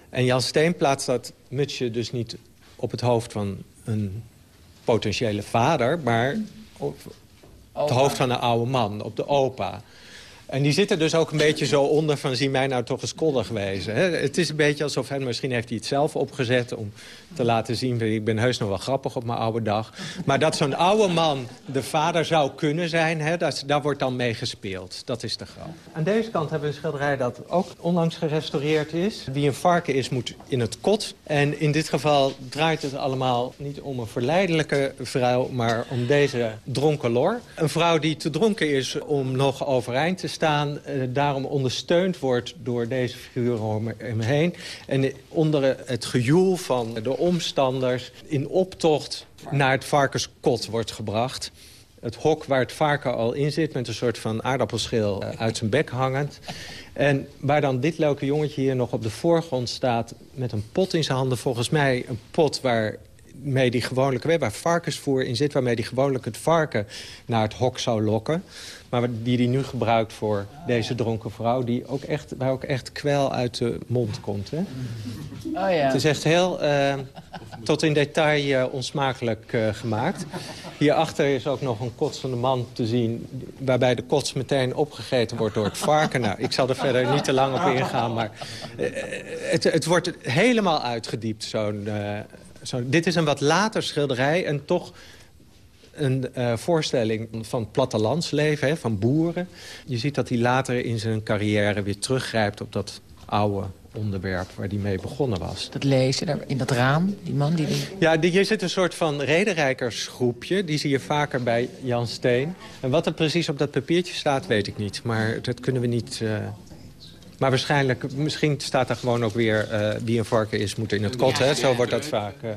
En Jan Steen plaatst dat mutsje dus niet op het hoofd van een potentiële vader... maar op het hoofd van een oude man, op de opa. En die zitten dus ook een beetje zo onder van... zie mij nou toch eens koddig wezen. Hè? Het is een beetje alsof hij, misschien heeft hij het zelf opgezet... om te laten zien, ik ben heus nog wel grappig op mijn oude dag. Maar dat zo'n oude man de vader zou kunnen zijn... Hè, dat, daar wordt dan mee gespeeld. Dat is de grap. Aan deze kant hebben we een schilderij dat ook onlangs gerestaureerd is. Wie een varken is, moet in het kot. En in dit geval draait het allemaal niet om een verleidelijke vrouw... maar om deze dronken lor. Een vrouw die te dronken is om nog overeind te staan... Eh, daarom ondersteund wordt door deze figuren om hem heen. En onder het gejoel van de omstanders... in optocht naar het varkenskot wordt gebracht. Het hok waar het varken al in zit... met een soort van aardappelschil eh, uit zijn bek hangend. En waar dan dit leuke jongetje hier nog op de voorgrond staat... met een pot in zijn handen. Volgens mij een pot waar mee die gewoonlijk, waar varkensvoer in zit... waarmee die gewoonlijk het varken naar het hok zou lokken. Maar die hij nu gebruikt voor deze dronken vrouw... Die ook echt, waar ook echt kwel uit de mond komt. Hè? Oh ja. Het is echt heel uh, tot in detail uh, onsmakelijk uh, gemaakt. Hierachter is ook nog een kotsende man te zien... waarbij de kots meteen opgegeten wordt door het varken. Nou, ik zal er verder niet te lang op ingaan, maar het, het wordt helemaal uitgediept, zo'n... Zo, dit is een wat later schilderij en toch een uh, voorstelling van plattelandsleven, hè, van boeren. Je ziet dat hij later in zijn carrière weer teruggrijpt op dat oude onderwerp waar hij mee begonnen was. Dat lezen, daar, in dat raam, die man die... Ja, die, hier zit een soort van rederijkersgroepje. Die zie je vaker bij Jan Steen. En wat er precies op dat papiertje staat, weet ik niet. Maar dat kunnen we niet... Uh, maar waarschijnlijk, misschien staat er gewoon ook weer... Uh, wie een varken is, moet in het kot. hè? Zo wordt dat vaak... Uh,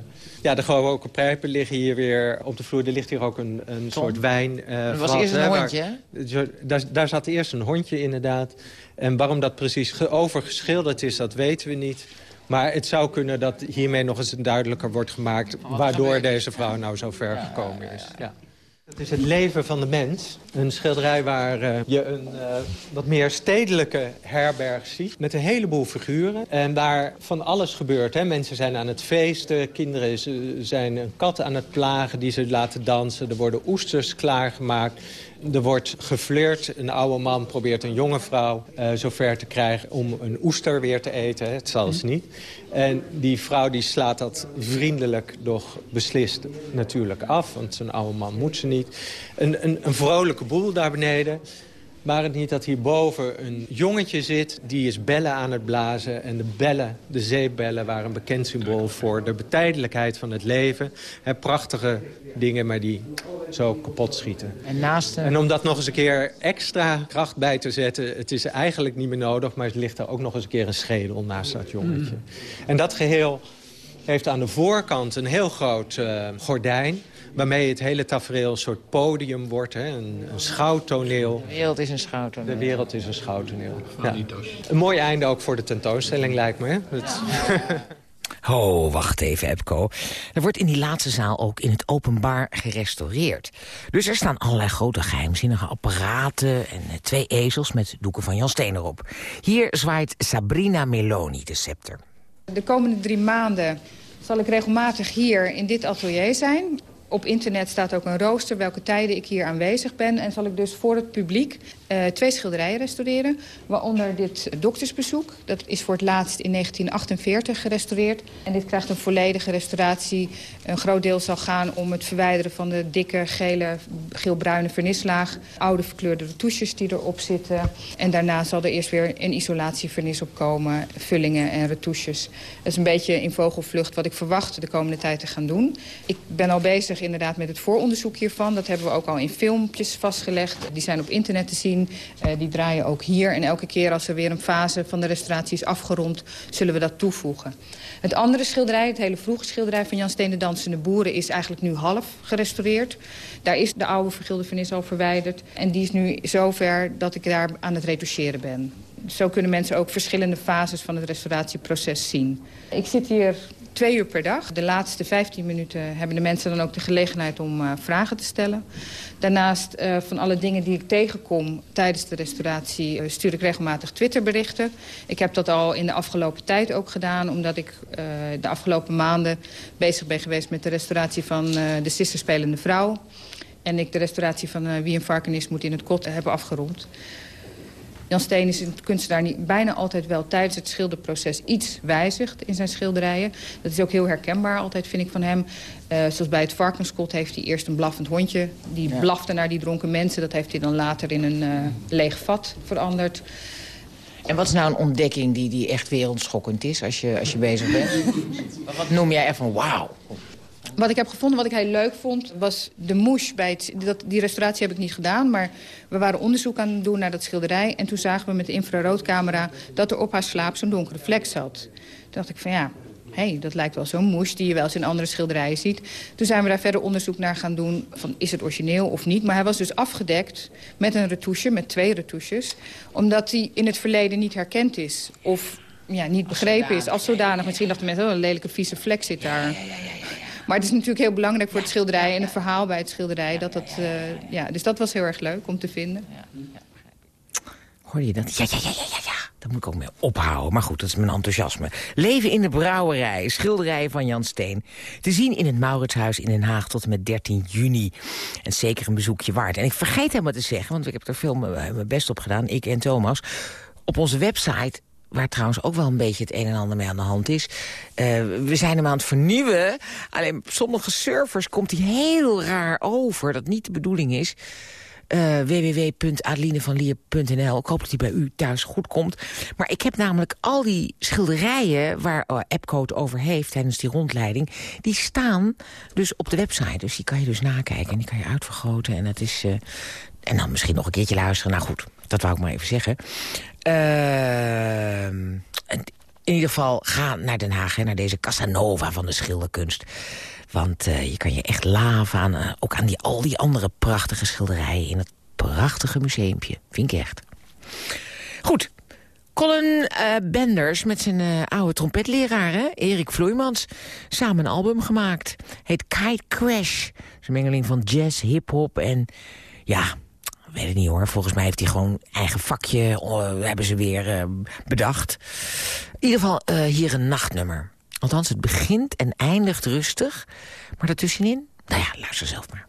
ja, de gewone pijpen liggen hier weer op de vloer. Er ligt hier ook een, een soort wijn. Uh, er was eerst een hondje, daar, daar zat eerst een hondje, inderdaad. En waarom dat precies overgeschilderd is, dat weten we niet. Maar het zou kunnen dat hiermee nog eens duidelijker wordt gemaakt... waardoor deze vrouw nou zo ver gekomen is. Ja. Het is het leven van de mens. Een schilderij waar uh, je een uh, wat meer stedelijke herberg ziet. Met een heleboel figuren. En waar van alles gebeurt. Hè. Mensen zijn aan het feesten. Kinderen zijn een kat aan het plagen die ze laten dansen. Er worden oesters klaargemaakt. Er wordt geflirt. Een oude man probeert een jonge vrouw uh, zover te krijgen om een oester weer te eten. Het zal ze niet. En die vrouw die slaat dat vriendelijk, doch beslist natuurlijk af. Want zo'n oude man moet ze niet. Een, een, een vrolijke boel daar beneden. Maar het niet dat hierboven een jongetje zit... die is bellen aan het blazen. En de bellen, de zeebellen, waren een bekend symbool voor de betijdelijkheid van het leven. He, prachtige dingen, maar die zo kapot schieten. En, naast en om dat nog eens een keer extra kracht bij te zetten... het is eigenlijk niet meer nodig, maar het ligt er ook nog eens een keer een schedel naast dat jongetje. Mm. En dat geheel heeft aan de voorkant een heel groot uh, gordijn waarmee het hele tafereel een soort podium wordt. Hè? Een, een schouwtoneel. De wereld is een schouwtoneel. De wereld is een schouwtoneel. Ja. Een mooi einde ook voor de tentoonstelling, lijkt me. Hè? Het... Oh, wacht even, Epco. Er wordt in die laatste zaal ook in het openbaar gerestaureerd. Dus er staan allerlei grote geheimzinnige apparaten... en twee ezels met doeken van Jan Steen erop. Hier zwaait Sabrina Meloni de scepter. De komende drie maanden zal ik regelmatig hier in dit atelier zijn. Op internet staat ook een rooster welke tijden ik hier aanwezig ben. En zal ik dus voor het publiek uh, twee schilderijen restaureren. Waaronder dit doktersbezoek. Dat is voor het laatst in 1948 gerestaureerd. En dit krijgt een volledige restauratie. Een groot deel zal gaan om het verwijderen van de dikke gele, geelbruine vernislaag. Oude verkleurde retouches die erop zitten. En daarna zal er eerst weer een isolatievernis opkomen. Vullingen en retouches. Dat is een beetje in vogelvlucht wat ik verwacht de komende tijd te gaan doen. Ik ben al bezig inderdaad met het vooronderzoek hiervan. Dat hebben we ook al in filmpjes vastgelegd. Die zijn op internet te zien. Uh, die draaien ook hier. En elke keer als er weer een fase van de restauratie is afgerond... zullen we dat toevoegen. Het andere schilderij, het hele vroege schilderij van Jan Steen de Dansende Boeren... is eigenlijk nu half gerestaureerd. Daar is de oude vergilde al verwijderd. En die is nu zover dat ik daar aan het retoucheren ben. Zo kunnen mensen ook verschillende fases van het restauratieproces zien. Ik zit hier twee uur per dag. De laatste 15 minuten hebben de mensen dan ook de gelegenheid om uh, vragen te stellen. Daarnaast uh, van alle dingen die ik tegenkom tijdens de restauratie... Uh, stuur ik regelmatig Twitterberichten. Ik heb dat al in de afgelopen tijd ook gedaan... omdat ik de afgelopen maanden bezig ben geweest met de restauratie van de Sisterspelende Vrouw. En ik de restauratie van Wie een varken is moet in het kot hebben afgerond. Jan Steen is een kunstenaar die bijna altijd wel tijdens het schilderproces iets wijzigt in zijn schilderijen. Dat is ook heel herkenbaar altijd, vind ik, van hem. Uh, zoals bij het varkenskot heeft hij eerst een blaffend hondje. Die ja. blafte naar die dronken mensen. Dat heeft hij dan later in een uh, leeg vat veranderd. En wat is nou een ontdekking die, die echt wereldschokkend is als je, als je bezig bent? wat noem jij echt van wauw? Wat ik heb gevonden, wat ik heel leuk vond, was de mouche. Bij het, dat, die restauratie heb ik niet gedaan, maar we waren onderzoek aan het doen naar dat schilderij. En toen zagen we met de infraroodcamera dat er op haar slaap zo'n donkere vlek zat. Toen dacht ik van ja, hé, hey, dat lijkt wel zo'n mouche die je wel eens in andere schilderijen ziet. Toen zijn we daar verder onderzoek naar gaan doen van is het origineel of niet. Maar hij was dus afgedekt met een retouche, met twee retouches. Omdat hij in het verleden niet herkend is of ja, niet begrepen is. Als zodanig. Misschien dachten mensen, oh, een lelijke vieze vlek zit daar. Maar het is natuurlijk heel belangrijk voor het schilderij en het verhaal bij het schilderij. Dat dat, uh, ja, dus dat was heel erg leuk om te vinden. Hoor je dat? Ja, ja, ja, ja, ja, ja. Daar moet ik ook mee ophouden. Maar goed, dat is mijn enthousiasme. Leven in de brouwerij. Schilderijen van Jan Steen. Te zien in het Mauritshuis in Den Haag tot en met 13 juni. En zeker een bezoekje waard. En ik vergeet helemaal te zeggen, want ik heb er veel mijn best op gedaan. Ik en Thomas. Op onze website waar trouwens ook wel een beetje het een en ander mee aan de hand is. Uh, we zijn hem aan het vernieuwen. Alleen op sommige servers komt hij heel raar over. Dat niet de bedoeling is. Uh, www.adelinevanlier.nl. Ik hoop dat hij bij u thuis goed komt. Maar ik heb namelijk al die schilderijen waar Appcode over heeft tijdens die rondleiding... die staan dus op de website. Dus die kan je dus nakijken en die kan je uitvergroten. En, het is, uh, en dan misschien nog een keertje luisteren. Nou goed, dat wou ik maar even zeggen. Uh, in ieder geval, ga naar Den Haag, hè, naar deze Casanova van de schilderkunst. Want uh, je kan je echt laven aan, uh, ook aan die, al die andere prachtige schilderijen... in het prachtige museumpje. Vind ik echt. Goed, Colin uh, Benders met zijn oude trompetleraar, hè? Erik Vloeimans, samen een album gemaakt. Heet Kite Crash. Is een mengeling van jazz, hip-hop en ja, weet het niet hoor. Volgens mij heeft hij gewoon eigen vakje, uh, hebben ze weer uh, bedacht. In ieder geval uh, hier een nachtnummer. Althans, het begint en eindigt rustig. Maar daartussenin, nou ja, luister zelf maar.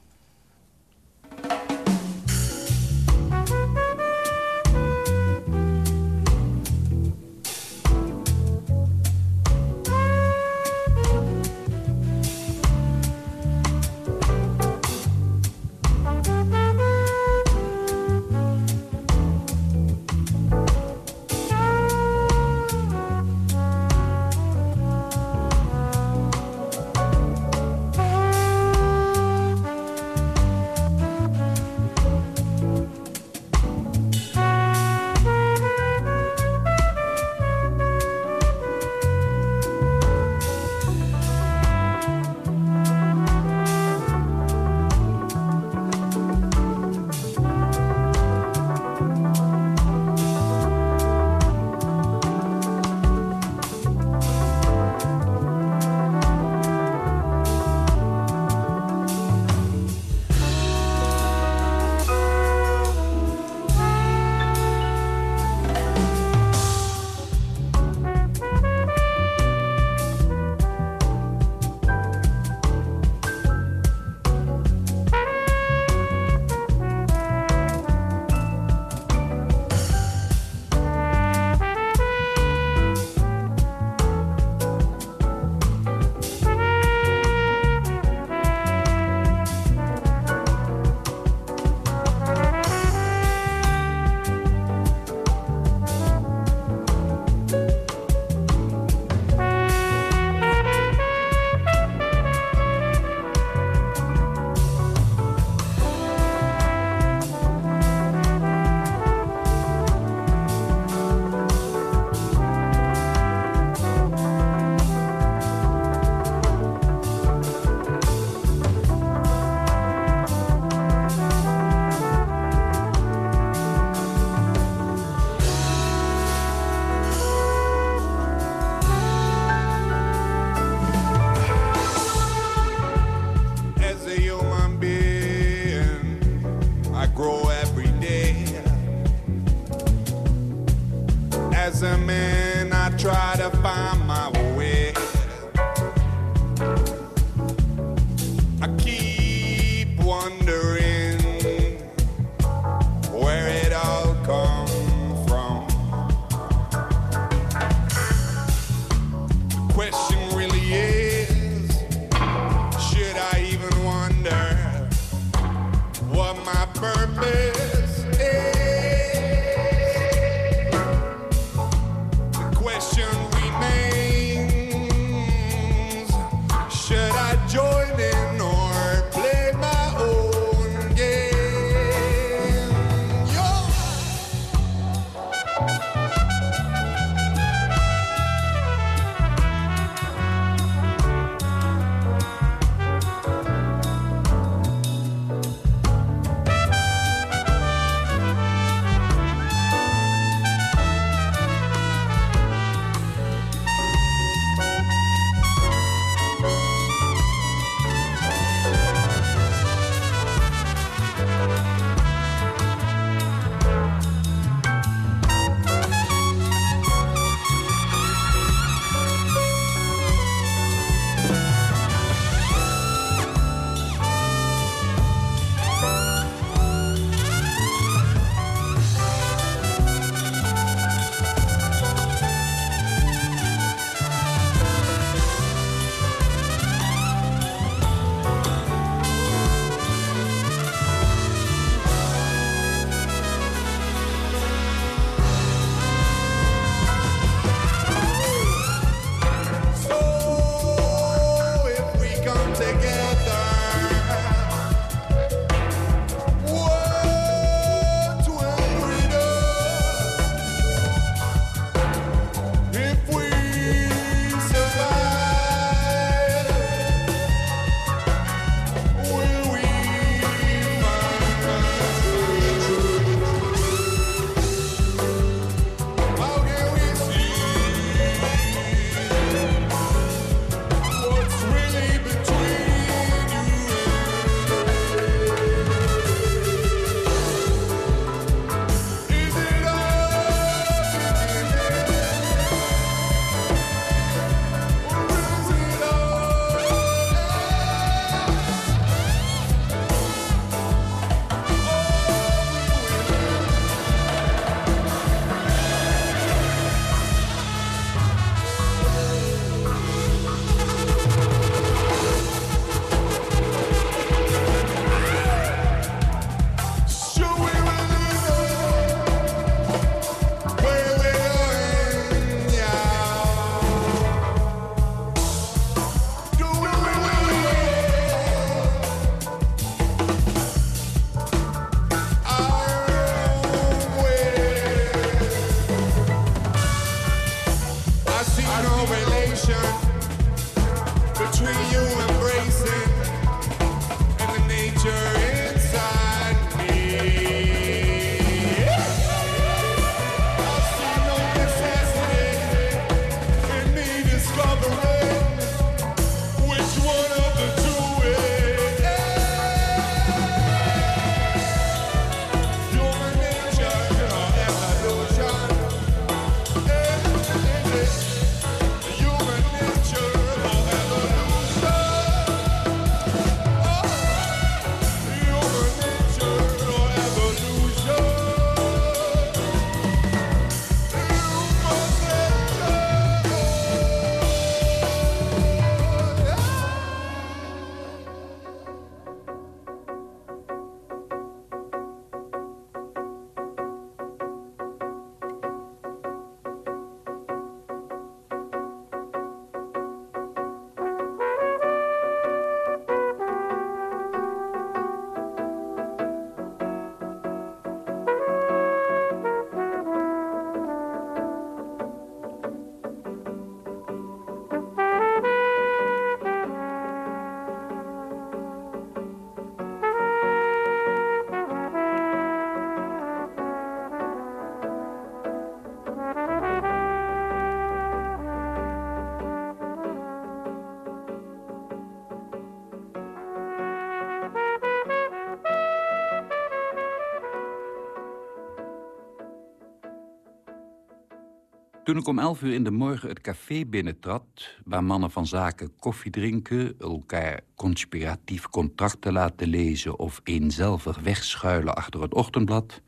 Toen ik om elf uur in de morgen het café binnentrad... waar mannen van zaken koffie drinken... elkaar conspiratief contracten laten lezen... of eenzelvig wegschuilen achter het ochtendblad...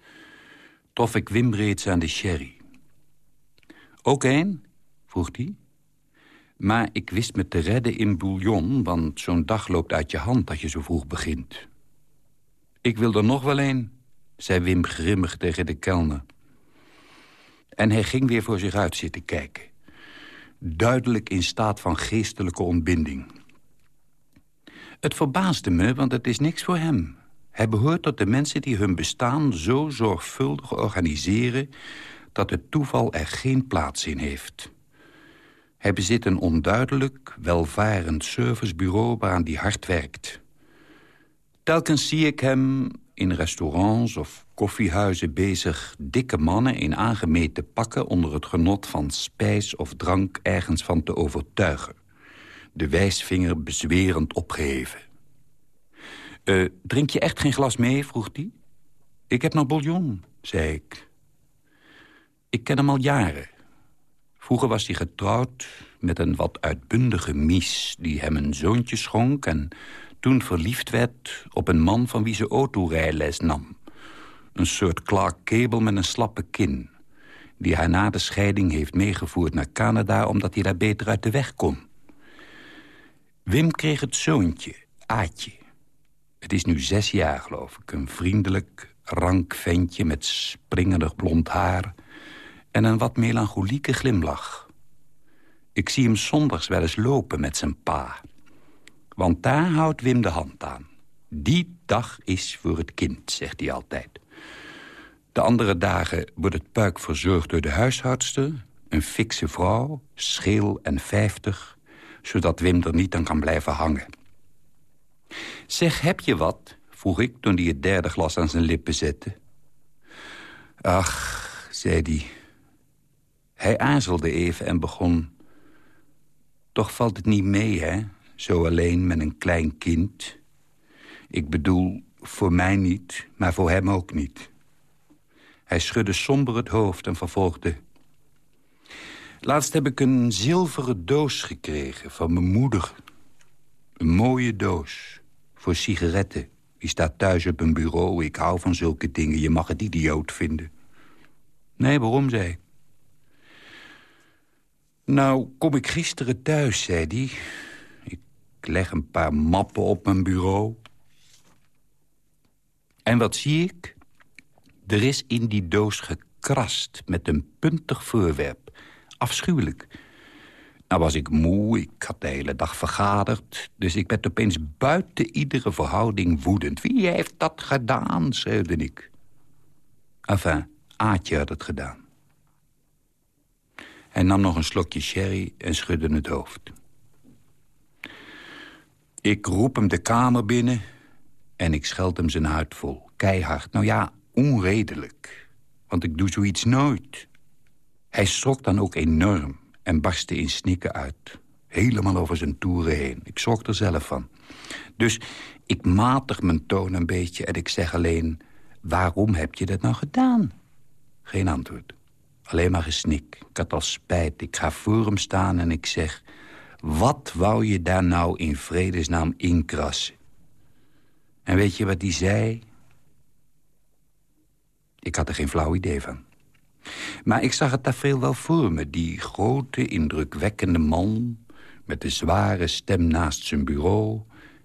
trof ik Wim reeds aan de sherry. Ook één? vroeg hij. Maar ik wist me te redden in bouillon... want zo'n dag loopt uit je hand als je zo vroeg begint. Ik wil er nog wel een, zei Wim grimmig tegen de kelner. En hij ging weer voor zich uit zitten kijken. Duidelijk in staat van geestelijke ontbinding. Het verbaasde me, want het is niks voor hem. Hij behoort tot de mensen die hun bestaan zo zorgvuldig organiseren... dat het toeval er geen plaats in heeft. Hij bezit een onduidelijk, welvarend servicebureau waaraan hij hard werkt. Telkens zie ik hem in restaurants of koffiehuizen bezig... dikke mannen in aangemeten pakken onder het genot van spijs of drank ergens van te overtuigen. De wijsvinger bezwerend opgeheven. Uh, drink je echt geen glas mee, vroeg hij. Ik heb nog bouillon, zei ik. Ik ken hem al jaren. Vroeger was hij getrouwd met een wat uitbundige mies... die hem een zoontje schonk en toen verliefd werd op een man van wie ze autorijles nam. Een soort Clark Cable met een slappe kin. Die haar na de scheiding heeft meegevoerd naar Canada... omdat hij daar beter uit de weg kon. Wim kreeg het zoontje, Aatje. Het is nu zes jaar, geloof ik. Een vriendelijk, rank ventje met springerig blond haar... en een wat melancholieke glimlach. Ik zie hem zondags wel eens lopen met zijn pa... Want daar houdt Wim de hand aan. Die dag is voor het kind, zegt hij altijd. De andere dagen wordt het puik verzorgd door de huishoudster... een fikse vrouw, scheel en vijftig... zodat Wim er niet aan kan blijven hangen. Zeg, heb je wat? vroeg ik toen hij het derde glas aan zijn lippen zette. Ach, zei hij. Hij aarzelde even en begon... Toch valt het niet mee, hè? Zo alleen met een klein kind. Ik bedoel, voor mij niet, maar voor hem ook niet. Hij schudde somber het hoofd en vervolgde... Laatst heb ik een zilveren doos gekregen van mijn moeder. Een mooie doos. Voor sigaretten. Die staat thuis op een bureau. Ik hou van zulke dingen. Je mag het idioot vinden. Nee, waarom, zei Nou, kom ik gisteren thuis, zei hij. Ik leg een paar mappen op mijn bureau. En wat zie ik? Er is in die doos gekrast met een puntig voorwerp. Afschuwelijk. Nou was ik moe, ik had de hele dag vergaderd... dus ik werd opeens buiten iedere verhouding woedend. Wie heeft dat gedaan, schreeuwde ik. Enfin, Aatje had het gedaan. Hij nam nog een slokje sherry en schudde het hoofd. Ik roep hem de kamer binnen en ik scheld hem zijn huid vol. Keihard. Nou ja, onredelijk. Want ik doe zoiets nooit. Hij schrok dan ook enorm en barstte in snikken uit. Helemaal over zijn toeren heen. Ik schrok er zelf van. Dus ik matig mijn toon een beetje en ik zeg alleen... waarom heb je dat nou gedaan? Geen antwoord. Alleen maar gesnik. Ik had al spijt. Ik ga voor hem staan en ik zeg... Wat wou je daar nou in vredesnaam inkrassen? En weet je wat hij zei? Ik had er geen flauw idee van. Maar ik zag het daar veel wel voor me. Die grote, indrukwekkende man... met de zware stem naast zijn bureau...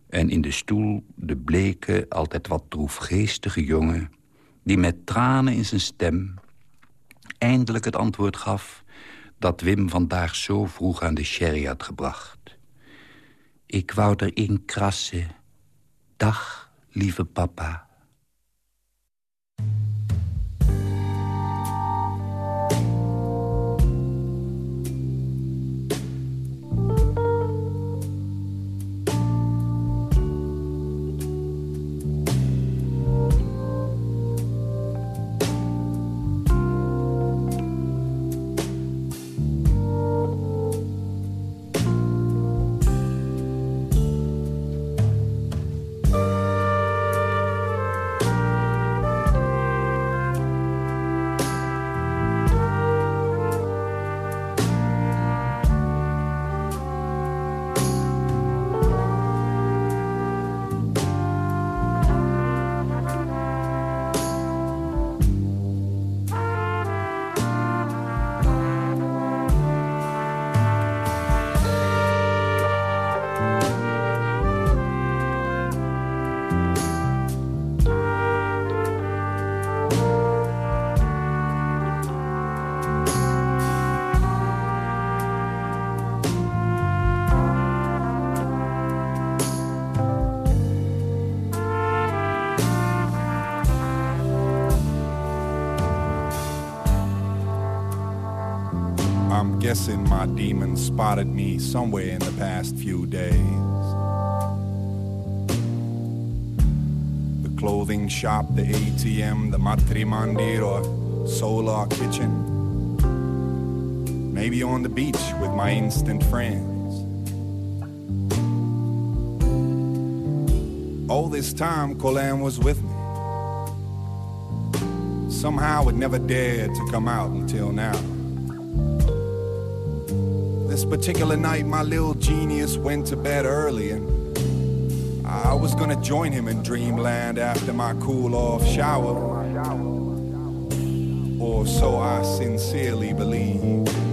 en in de stoel de bleke, altijd wat droefgeestige jongen... die met tranen in zijn stem eindelijk het antwoord gaf dat Wim vandaag zo vroeg aan de sherry had gebracht. Ik wou erin krassen. Dag, lieve papa. Guessing my demon spotted me somewhere in the past few days. The clothing shop, the ATM, the Matrimandir or solar kitchen. Maybe on the beach with my instant friends. All this time, Colan was with me. Somehow it never dared to come out until now. Particular night, my little genius went to bed early, and I was gonna join him in dreamland after my cool off shower. Or so I sincerely believe.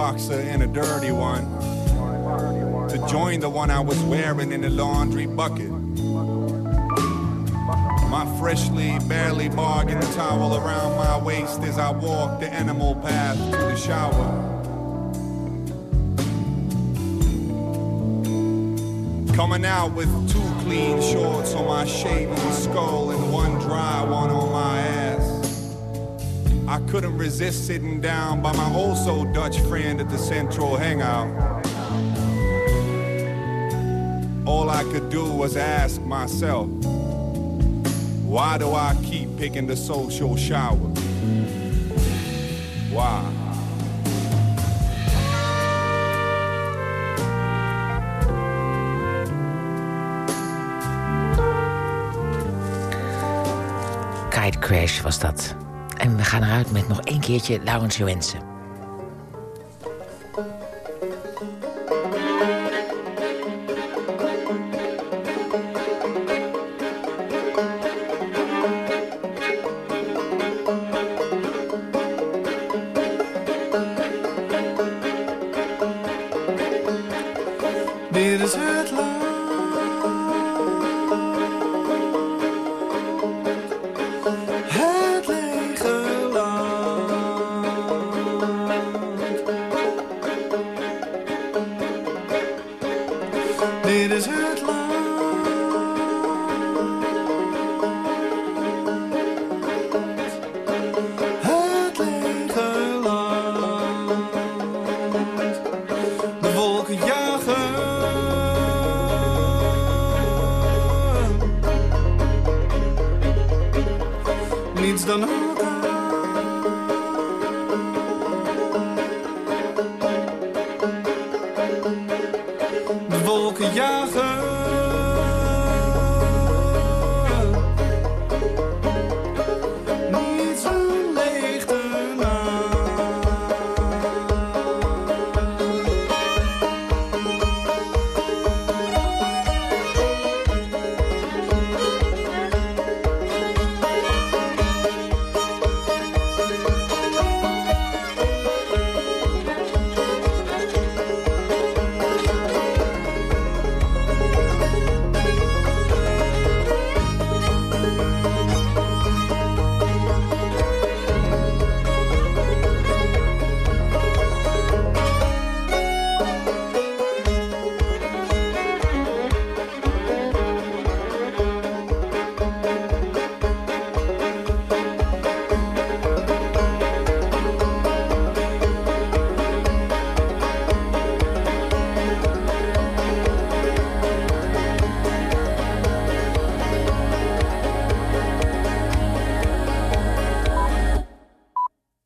Boxer and a dirty one to join the one I was wearing in the laundry bucket. My freshly, barely bargained towel around my waist as I walk the animal path to the shower. Coming out with two clean shorts on my shaven skull and one dry one on. I couldn't resist sitting down by my old soul Dutch friend at the Central Hangout. All I could do was ask myself, why do I keep picking the social shower? Why? Kite Crash was dat. En we gaan eruit met nog één keertje Laurens Joensen.